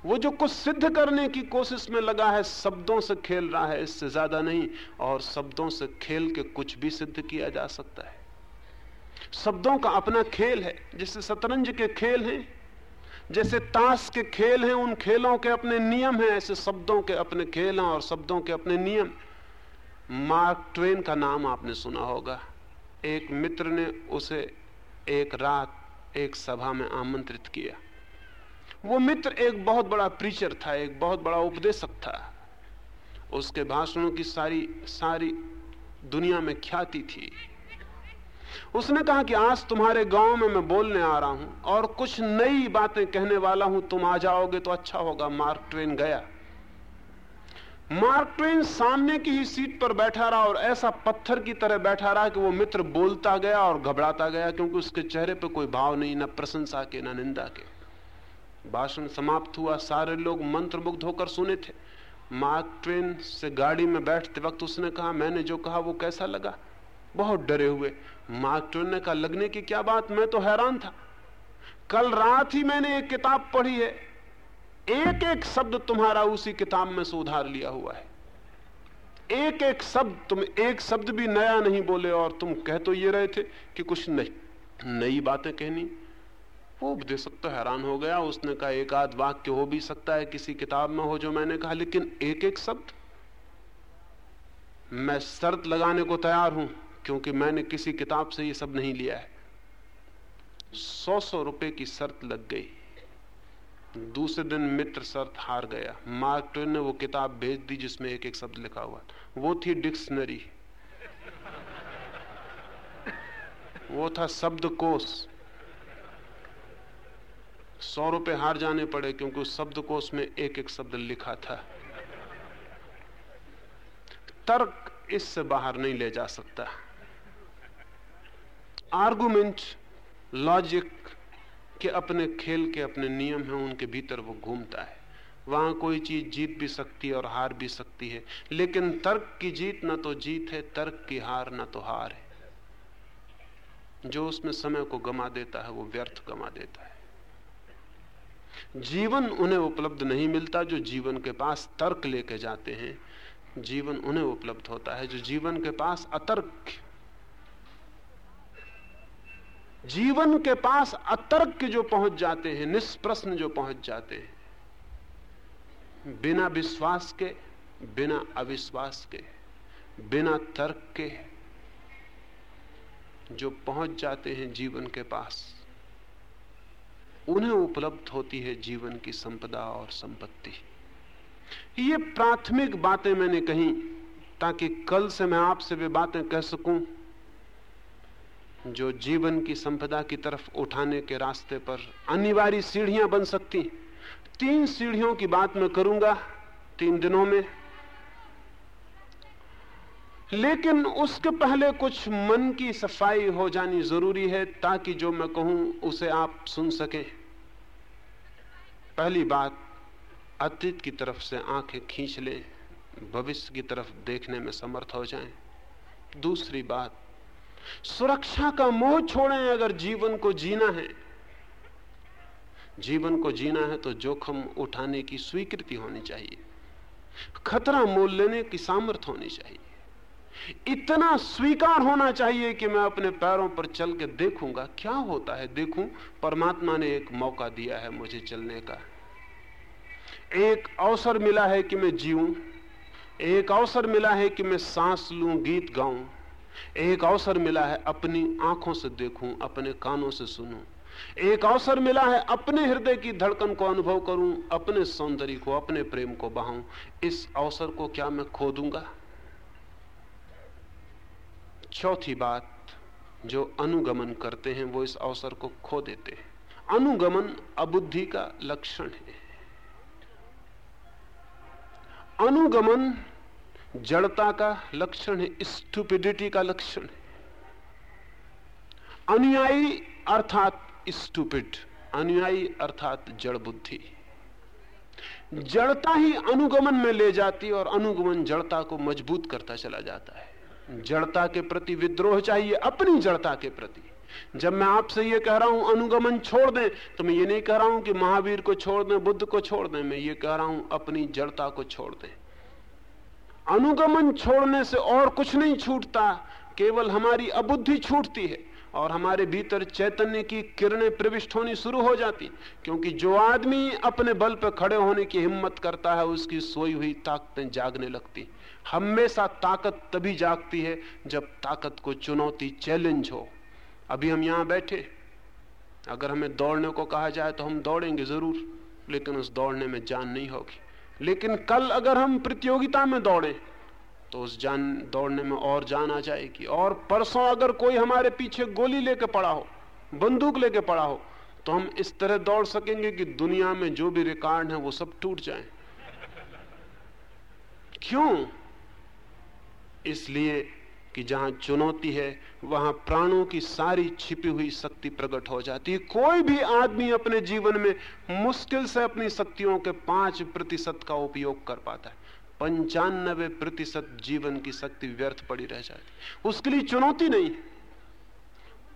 वो जो कुछ सिद्ध करने की कोशिश में लगा है, शब्दों से खेल रहा है, इससे ज़्यादा नहीं, और शब्दों से खेल के कुछ भी सिद्ध किया जा सकता है। शब्दों का अपना खेल है, जैसे शतरंज के खेल हैं, जैसे ताश के खेल हैं, उन खेलों के अपने नियम हैं, ऐसे शब्दों के अपने खेल हैं और शब्दों के अपने नियम। मार्क ट्वेन का नाम आपने सुना होगा। एक मित्र ने उसे एक रात एक सभा में आमंत्रित किया। वो मित्र एक बहुत बड़ा प्रीचर था, एक बहुत बड़ा उपदेशक था। उसके भाषणों की सारी सारी दुनिया में ख्याति थी। उसने कहा कि आज तुम्हारे गाँव में मैं बोलने आ रहा हूँ और कुछ नई बातें कहने वाला हूँ, तुम आ जाओगे तो अच्छा होगा। मार्क ट्वेन गया। मार्क ट्वेन सामने की ही सीट पर बैठा रहा और ऐसा पत्थर की तरह बैठा रहा कि वो मित्र बोलता गया और घबराता गया क्योंकि उसके चेहरे पर कोई भाव नहीं, ना प्रशंसा के, ना निंदा के। भाषण समाप्त हुआ। सारे लोग मंत्रमुग्ध होकर सुने थे। मार्क ट्वेन से गाड़ी में बैठते वक्त उसने कहा, मैंने जो कहा वो कैसा लगा? बहुत डरे हुए। मार्क ट्वेन ने कहा, लगने की क्या बात? मैं तो हैरान था। कल रात ही मैंने एक किताब पढ़ी है। एक एक शब्द तुम्हारा उसी किताब में से उधार लिया हुआ है। एक एक शब्द, तुम एक शब्द भी नया नहीं बोले और तुम कह तो ये रहे थे कि कुछ नई नई बातें कहनी। वो उपदेशक तो हैरान हो गया। उसने कहा, एक आध वाक्य हो भी सकता है किसी किताब में हो जो मैंने कहा, लेकिन एक एक शब्द? मैं शर्त लगाने को तैयार हूँ, क्योंकि मैंने किसी किताब से ये सब नहीं लिया है। सौ सौ रुपए की शर्त लग गई। दूसरे दिन मित्र शर्त हार गया। मार्क ट्वेन ने वो किताब भेज दी जिसमें एक एक शब्द लिखा हुआ वो थी डिक्शनरी। वो था शब्द कोश सौ रुपए हार जाने पड़े क्योंकि उस शब्द कोश में एक एक शब्द लिखा था। तर्क इससे बाहर नहीं ले जा सकता। आर्गुमेंट, लॉजिक कि अपने खेल के अपने नियम हैं, उनके भीतर वो घूमता है। वहाँ कोई चीज़ जीत भी सकती है और हार भी सकती है। लेकिन तर्क की जीत ना तो जीत है, तर्क की हार ना तो हार है। जो उसमें समय को गमा देता है, वो व्यर्थ गमा देता है। जीवन उन्हें उपलब्ध नहीं मिलता जो जीवन के पास तर्क लेके जाते हैं। जीवन उन्हें उपलब्ध होता है। जो जीवन के पास अतर्क जीवन के पास अतर्क जो पहुँच जाते हैं, निष्प्रश्न जो पहुँच जाते हैं, बिना विश्वास के, बिना अविश्वास के, बिना तर्क के जो पहुँच जाते हैं जीवन के पास, उन्हें उपलब्ध होती है जीवन की संपदा और संपत्ति। ये प्राथमिक बातें मैंने कही, ताकि कल से मैं आपसे वे बातें कह सकूँ जो जीवन की संपदा की तरफ़ उठाने के रास्ते पर अनिवार्य सीढ़ियाँ बन सकती तीन सीढ़ियों की बात मैं करूँगा तीन दिनों में। लेकिन उसके पहले कुछ मन की सफ़ाई हो जानी ज़रूरी है ताकि जो मैं कहूँ उसे आप सुन सकें। पहली बात, अतीत की तरफ़ से आँखें खींच लें, भविष्य की तरफ़ देखने में समर्थ हो जाएँ। दूसरी बात सुरक्षा का मोह छोड़ें अगर जीवन को जीना है। जीवन को जीना है तो जोखिम उठाने की स्वीकृति होनी चाहिए। खतरा मोल लेने की सामर्थ्य होनी चाहिए। इतना स्वीकार होना चाहिए कि मैं अपने पैरों पर चल के देखूँगा, क्या होता है? देखूँ, परमात्मा ने एक मौका दिया है मुझे चलने का। एक अवसर मिला है कि मैं जीऊं, एक अवसर मिला है कि मैं सांस लूँ, गीत गाऊं। एक अवसर मिला है अपनी आँखों से देखूँ, अपने कानों से सुनूं। एक अवसर मिला है अपने हृदय की धड़कन को अनुभव करूँ, अपने सौंदर्य को, अपने प्रेम को बहाऊं। इस अवसर को क्या मैं खो दूँगा चौथी बात जो अनुगमन करते हैं, वो इस अवसर को खो देते हैं। अनुगमन अबुद्धि का लक्षण है। अनुगमन जड़ता का लक्षण है स्टूपिडिटी का लक्षण है। अनुयायी अर्थात स्टूपिड अनुयायी अर्थात जड़ बुद्धि। जड़ता ही अनुगमन में ले जाती और अनुगमन जड़ता को मज़बूत करता चला जाता है। जड़ता के प्रति विद्रोह चाहिए, अपनी जड़ता के प्रति। जब मैं आपसे ये कह रहा हूँ, अनुगमन छोड़ दें तो मैं ये नहीं कह रहा हूँ कि महावीर को छोड़ दें, बुद्ध को छोड़ दें, मैं ये कह रहा हूँ, अपनी जड़ता को छोड़ दें। अनुगमन छोड़ने से और कुछ नहीं छूटता, केवल हमारी अबुद्धि छूटती है और हमारे भीतर चैतन्य की किरणें प्रविष्ट होनी शुरू हो जाती, क्योंकि जो आदमी अपने बल पर खड़े होने की हिम्मत करता है, उसकी सोई हुई ताकतें जागने लगती। हमेशा ताकत तभी जागती है जब ताकत को चुनौती चैलेंज हो। अभी हम यहाँ बैठे। अगर हमें दौड़ने को कहा जाए तो हम दौड़ेंगे ज़रूर, लेकिन उस दौड़ने में जान नहीं होगी। लेकिन कल अगर हम प्रतियोगिता में दौड़े तो उस जान दौड़ने में और जान आ जाएगी। और परसों अगर कोई हमारे पीछे गोली लेके पड़ा हो, बंदूक लेके पड़ा हो तो हम इस तरह दौड़ सकेंगे कि दुनिया में जो भी रिकॉर्ड है, वो सब टूट जाए। क्यों? इसलिए कि जहाँ चुनौती है, वहाँ प्राणों की सारी छिपी हुई शक्ति प्रकट हो जाती है। कोई भी आदमी अपने जीवन में मुश्किल से अपनी शक्तियों के पाँच प्रतिशत का उपयोग कर पाता है। पंचानबे प्रतिशत जीवन की शक्ति व्यर्थ पड़ी रह जाती उसके लिए चुनौती नहीं है।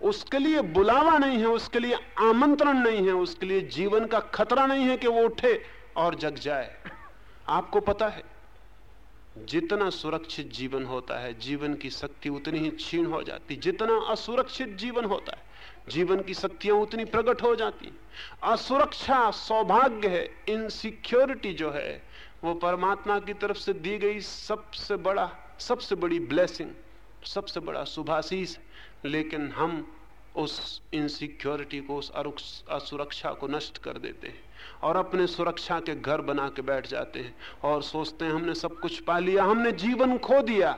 उसके लिए बुलावा नहीं है, उसके लिए आमंत्रण नहीं है, उसके लिए जीवन का खतरा नहीं है कि वो उठे और जग जाए। आपको पता है जितना सुरक्षित जीवन होता है, जीवन की शक्ति उतनी ही क्षीण हो जाती जितना असुरक्षित जीवन होता है, जीवन की शक्तियाँ उतनी प्रकट हो जाती असुरक्षा, सौभाग्य है इनसिक्योरिटी जो है, वो परमात्मा की तरफ़ से दी गई सबसे बड़ा, सबसे बड़ी ब्लेसिंग सबसे बड़ा शुभाशीष लेकिन हम उस इनसिक्योरिटी को, उस असुरक्षा को नष्ट कर देते हैं। और अपने सुरक्षा के घर बना के बैठ जाते हैं और सोचते हैं, हमने सब कुछ पा लिया, हमने जीवन खो दिया।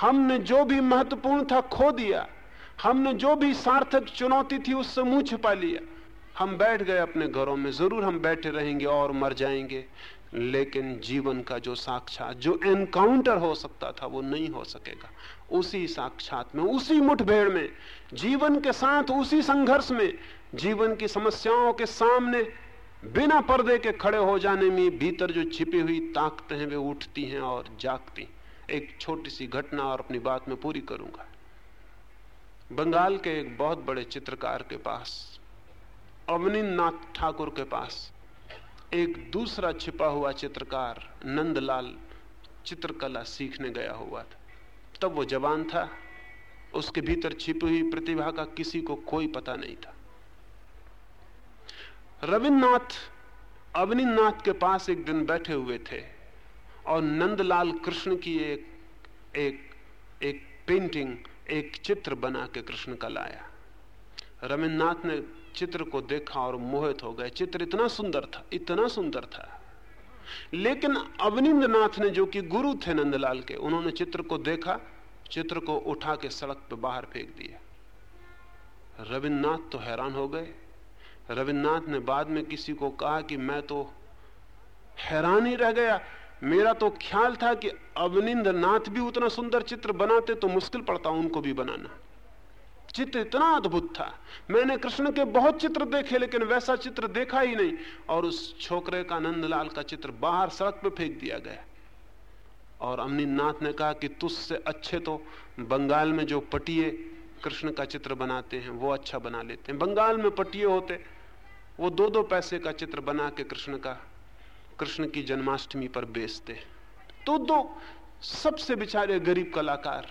हमने जो भी महत्वपूर्ण था खो दिया। हमने जो भी सार्थक चुनौती थी उससे मुँह छुपा लिया। हम बैठ गए अपने घरों में, ज़रूर हम बैठे रहेंगे और मर जाएँगे। लेकिन जीवन का जो साक्षात, जो एनकाउंटर हो सकता था, वो नहीं हो सकेगा। उसी साक्षात में, उसी मुठभेड़ में, जीवन के साथ उसी संघर्ष में, जीवन की समस्याओं के सामने, बिना पर्दे के खड़े हो जाने में भीतर जो छिपी हुई ताकतें हैं, वे उठती हैं और जागती एक छोटी सी घटना और अपनी बात में पूरी करूँगा। बंगाल के एक बहुत बड़े चित्रकार के पास अवनीनाथ ठाकुर के पास, एक दूसरा छिपा हुआ चित्रकार नंदलाल चित्रकला सीखने गया हुआ था। तब वो जवान था। उसके भीतर छिपी हुई प्रतिभा का किसी को कोई पता नहीं था। रविन्द्रनाथ अवनीनाथ के पास एक दिन बैठे हुए थे और नंदलाल कृष्ण की एक एक एक पेंटिंग एक चित्र बना के कृष्ण का लाया। रविन्द्रनाथ ने चित्र को देखा और मोहित हो गए। चित्र इतना सुंदर था, इतना सुंदर था। लेकिन अवनिंद्रनाथ ने जो कि गुरु थे नंदलाल के, उन्होंने चित्र को देखा चित्र को उठा के सड़क पर बाहर फेंक दिया। रविन्द्रनाथ तो हैरान हो गए। रविन्द्रनाथ ने बाद में किसी को कहा कि मैं तो हैरान ही रह गया। मेरा तो ख्याल था कि अवनिंद्रनाथ भी उतना सुंदर चित्र बनाते तो मुश्किल पड़ता उनको भी बनाना। चित्र इतना अद्भुत था। मैंने कृष्ण के बहुत चित्र देखे, लेकिन वैसा चित्र देखा ही नहीं। और उस छोकरे का नंदलाल का चित्र बाहर सड़क पर फेंक दिया गया। और अमनी नाथ ने कहा कि तुझसे अच्छे तो बंगाल में जो पटिए कृष्ण का चित्र बनाते हैं, वो अच्छा बना लेते हैं। बंगाल में पटिए होते, वो दो दो पैसे का चित्र बना के कृष्ण का, कृष्ण की जन्माष्टमी पर बेचते तो दो सबसे बेचारे गरीब कलाकार।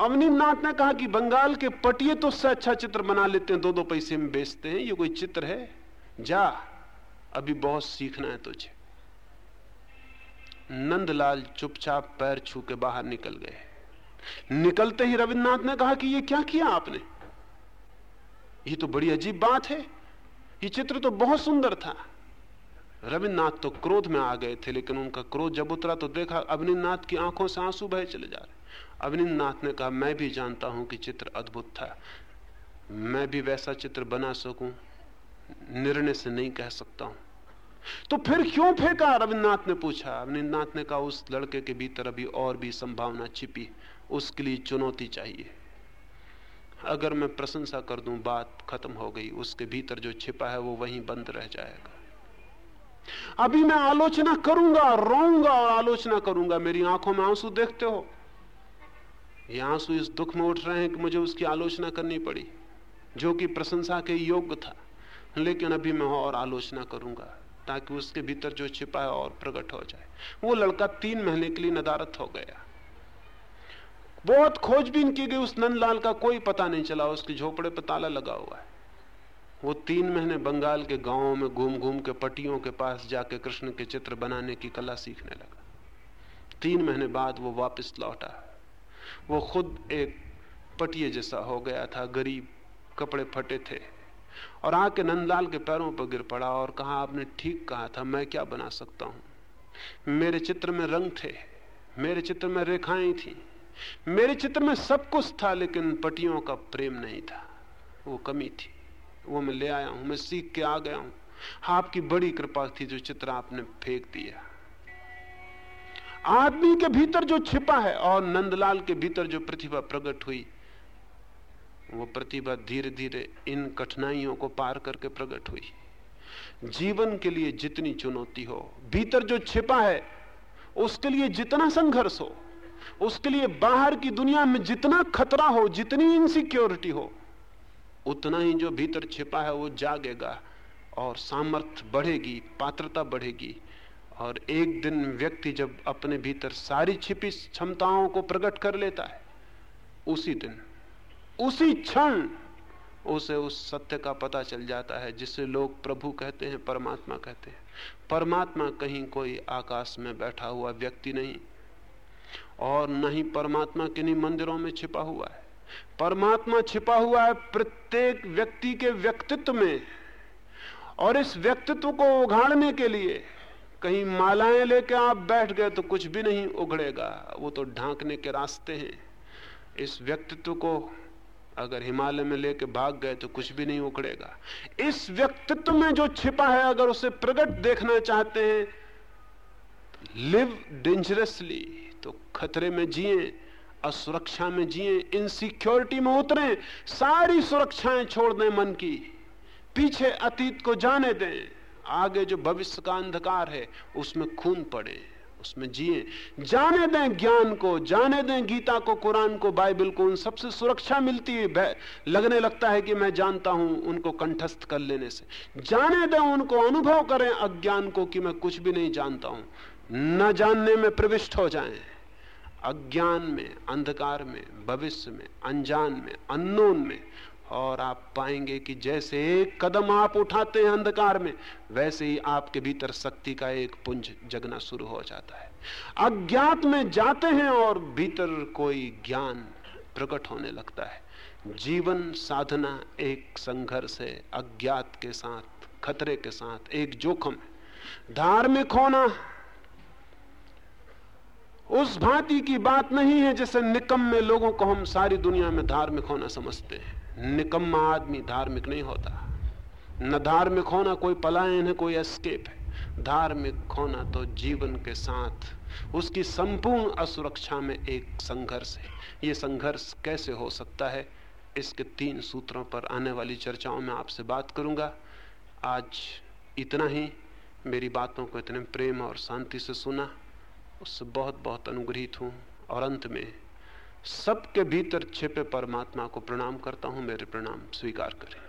अवनीनाथ ने कहा कि बंगाल के पटिए तो उससे अच्छा चित्र बना लेते हैं दो दो पैसे में बेचते हैं, ये कोई चित्र है? जा, अभी बहुत सीखना है तुझे। नंदलाल चुपचाप पैर छू के बाहर निकल गए। निकलते ही रविन्द्रनाथ ने कहा कि ये क्या किया आपने? ये तो बड़ी अजीब बात है। ये चित्र तो बहुत सुंदर था। रविन्द्रनाथ तो क्रोध में आ गए थे, लेकिन उनका क्रोध जब उतरा तो देखा अवनीनाथ की आँखों से आँसू बहे चले जा रहे। अवनिंदनाथ ने कहा, मैं भी जानता हूँ कि चित्र अद्भुत था। मैं भी वैसा चित्र बना सकूँ, निर्णय से नहीं कह सकता हूँ। तो फिर क्यों फेंका? रविन्द्रनाथ ने पूछा। अवनिंदनाथ ने कहा, उस लड़के के भीतर अभी और भी संभावना छिपी। उसके लिए चुनौती चाहिए। अगर मैं प्रशंसा कर दूँ, बात खत्म हो गई। उसके भीतर जो छिपा है, वो वहीं बंद रह जाएगा। अभी मैं आलोचना करूँगा, रोऊँगा और आलोचना करूँगा। मेरी आँखों में आँसू देखते हो। ये आँसू इस दुख में उठ रहे हैं कि मुझे उसकी आलोचना करनी पड़ी, जो कि प्रशंसा के योग्य था। लेकिन अभी मैं और आलोचना करूँगा। ताकि उसके भीतर जो छिपा है और प्रकट हो जाए। वो लड़का तीन महीने के लिए नदारत हो गया। बहुत खोजबीन की गई उस नंदलाल का, कोई पता नहीं चला, उसकी झोपड़े पर ताला लगा हुआ है। वो तीन महीने बंगाल के गाँवों में घूम घूम के पटियों के पास जाके कृष्ण के चित्र बनाने की कला सीखने लगा। तीन महीने बाद वो वापस लौटा। वो खुद एक पटिए जैसा हो गया था, गरीब कपड़े फटे थे। और आके नंदलाल के पैरों पर गिर पड़ा और कहा, आपने ठीक कहा था, मैं क्या बना सकता हूँ? मेरे चित्र में रंग थे, मेरे चित्र में रेखाएँ थी, मेरे चित्र में सब कुछ था, लेकिन पटियों का प्रेम नहीं था। वो कमी थी, वो मैं ले आया हूँ, मैं सीख के आ गया हूँ। आपकी बड़ी कृपा थी जो चित्र आपने फेंक दिया। आदमी के भीतर जो छिपा है और नंदलाल के भीतर जो प्रतिभा प्रकट हुई वो प्रतिभा धीरे धीरे इन कठिनाइयों को पार करके प्रकट हुई। जीवन के लिए जितनी चुनौती हो, भीतर जो छिपा है, उसके लिए जितना संघर्ष हो, उसके लिए बाहर की दुनिया में जितना खतरा हो, जितनी इनसिक्योरिटी हो, उतना ही जो भीतर छिपा है, वो जागेगा और सामर्थ्य बढ़ेगी, पात्रता बढ़ेगी। और एक दिन व्यक्ति जब अपने भीतर सारी छिपी क्षमताओं को प्रकट कर लेता है, उसी दिन उसी क्षण उसे उस सत्य का पता चल जाता है जिसे लोग प्रभु कहते हैं, परमात्मा कहते हैं। परमात्मा कहीं कोई आकाश में बैठा हुआ व्यक्ति नहीं और न ही परमात्मा किन्हीं मंदिरों में छिपा हुआ है। परमात्मा छिपा हुआ है प्रत्येक व्यक्ति के व्यक्तित्व में और इस व्यक्तित्व को उघाड़ने के लिए। कहीं मालाएँ लेके आप बैठ गए तो कुछ भी नहीं उघड़ेगा, वो तो ढांकने के रास्ते हैं। इस व्यक्तित्व को अगर हिमालय में लेके भाग गए तो कुछ भी नहीं उखड़ेगा। इस व्यक्तित्व में जो छिपा है, अगर उसे प्रकट देखना चाहते हैं लिव डेंजरसली तो खतरे में जिए, असुरक्षा में जिए इनसिक्योरिटी में उतरे, सारी सुरक्षाएँ छोड़ दें मन की। पीछे अतीत को जाने दें। आगे जो भविष्य का अंधकार है, उसमें खून पड़े। उसमें जिए। जाने दें ज्ञान को, जाने दें गीता को, कुरान को, बाइबल को, उन सबसे सुरक्षा मिलती है। लगने लगता है कि मैं जानता हूँ उनको कंठस्थ कर लेने से। जाने दें उनको, अनुभव करें अज्ञान को कि मैं कुछ भी नहीं जानता हूँ। न जानने में प्रविष्ट हो जाएँ। अज्ञान में, अंधकार में, भविष्य में, अनजान में, अननोन में और आप पाएँगे कि जैसे एक कदम आप उठाते हैं अंधकार में, वैसे ही आपके भीतर शक्ति का एक पुंज जगना शुरू हो जाता है। अज्ञात में जाते हैं और भीतर कोई ज्ञान प्रकट होने लगता है। जीवन साधना एक संघर्ष है, अज्ञात के साथ, खतरे के साथ, एक जोखम धार्मिक होना उस भांति की बात नहीं है जैसे निकम में लोगों को हम सारी दुनिया में धार्मिक होना समझते हैं। निकम्मा आदमी धार्मिक नहीं होता। न धार्मिक होना कोई पलायन है, कोई एस्केप है। धार्मिक होना तो जीवन के साथ, उसकी संपूर्ण असुरक्षा में एक संघर्ष है। ये संघर्ष कैसे हो सकता है? इसके तीन सूत्रों पर आने वाली चर्चाओं में आपसे बात करूँगा। आज इतना ही। मेरी बातों को इतने प्रेम और शांति से सुना। उससे बहुत बहुत अनुग्रहित हूँ। और अंत में सबके भीतर छिपे परमात्मा को प्रणाम करता हूँ मेरे प्रणाम स्वीकार करें।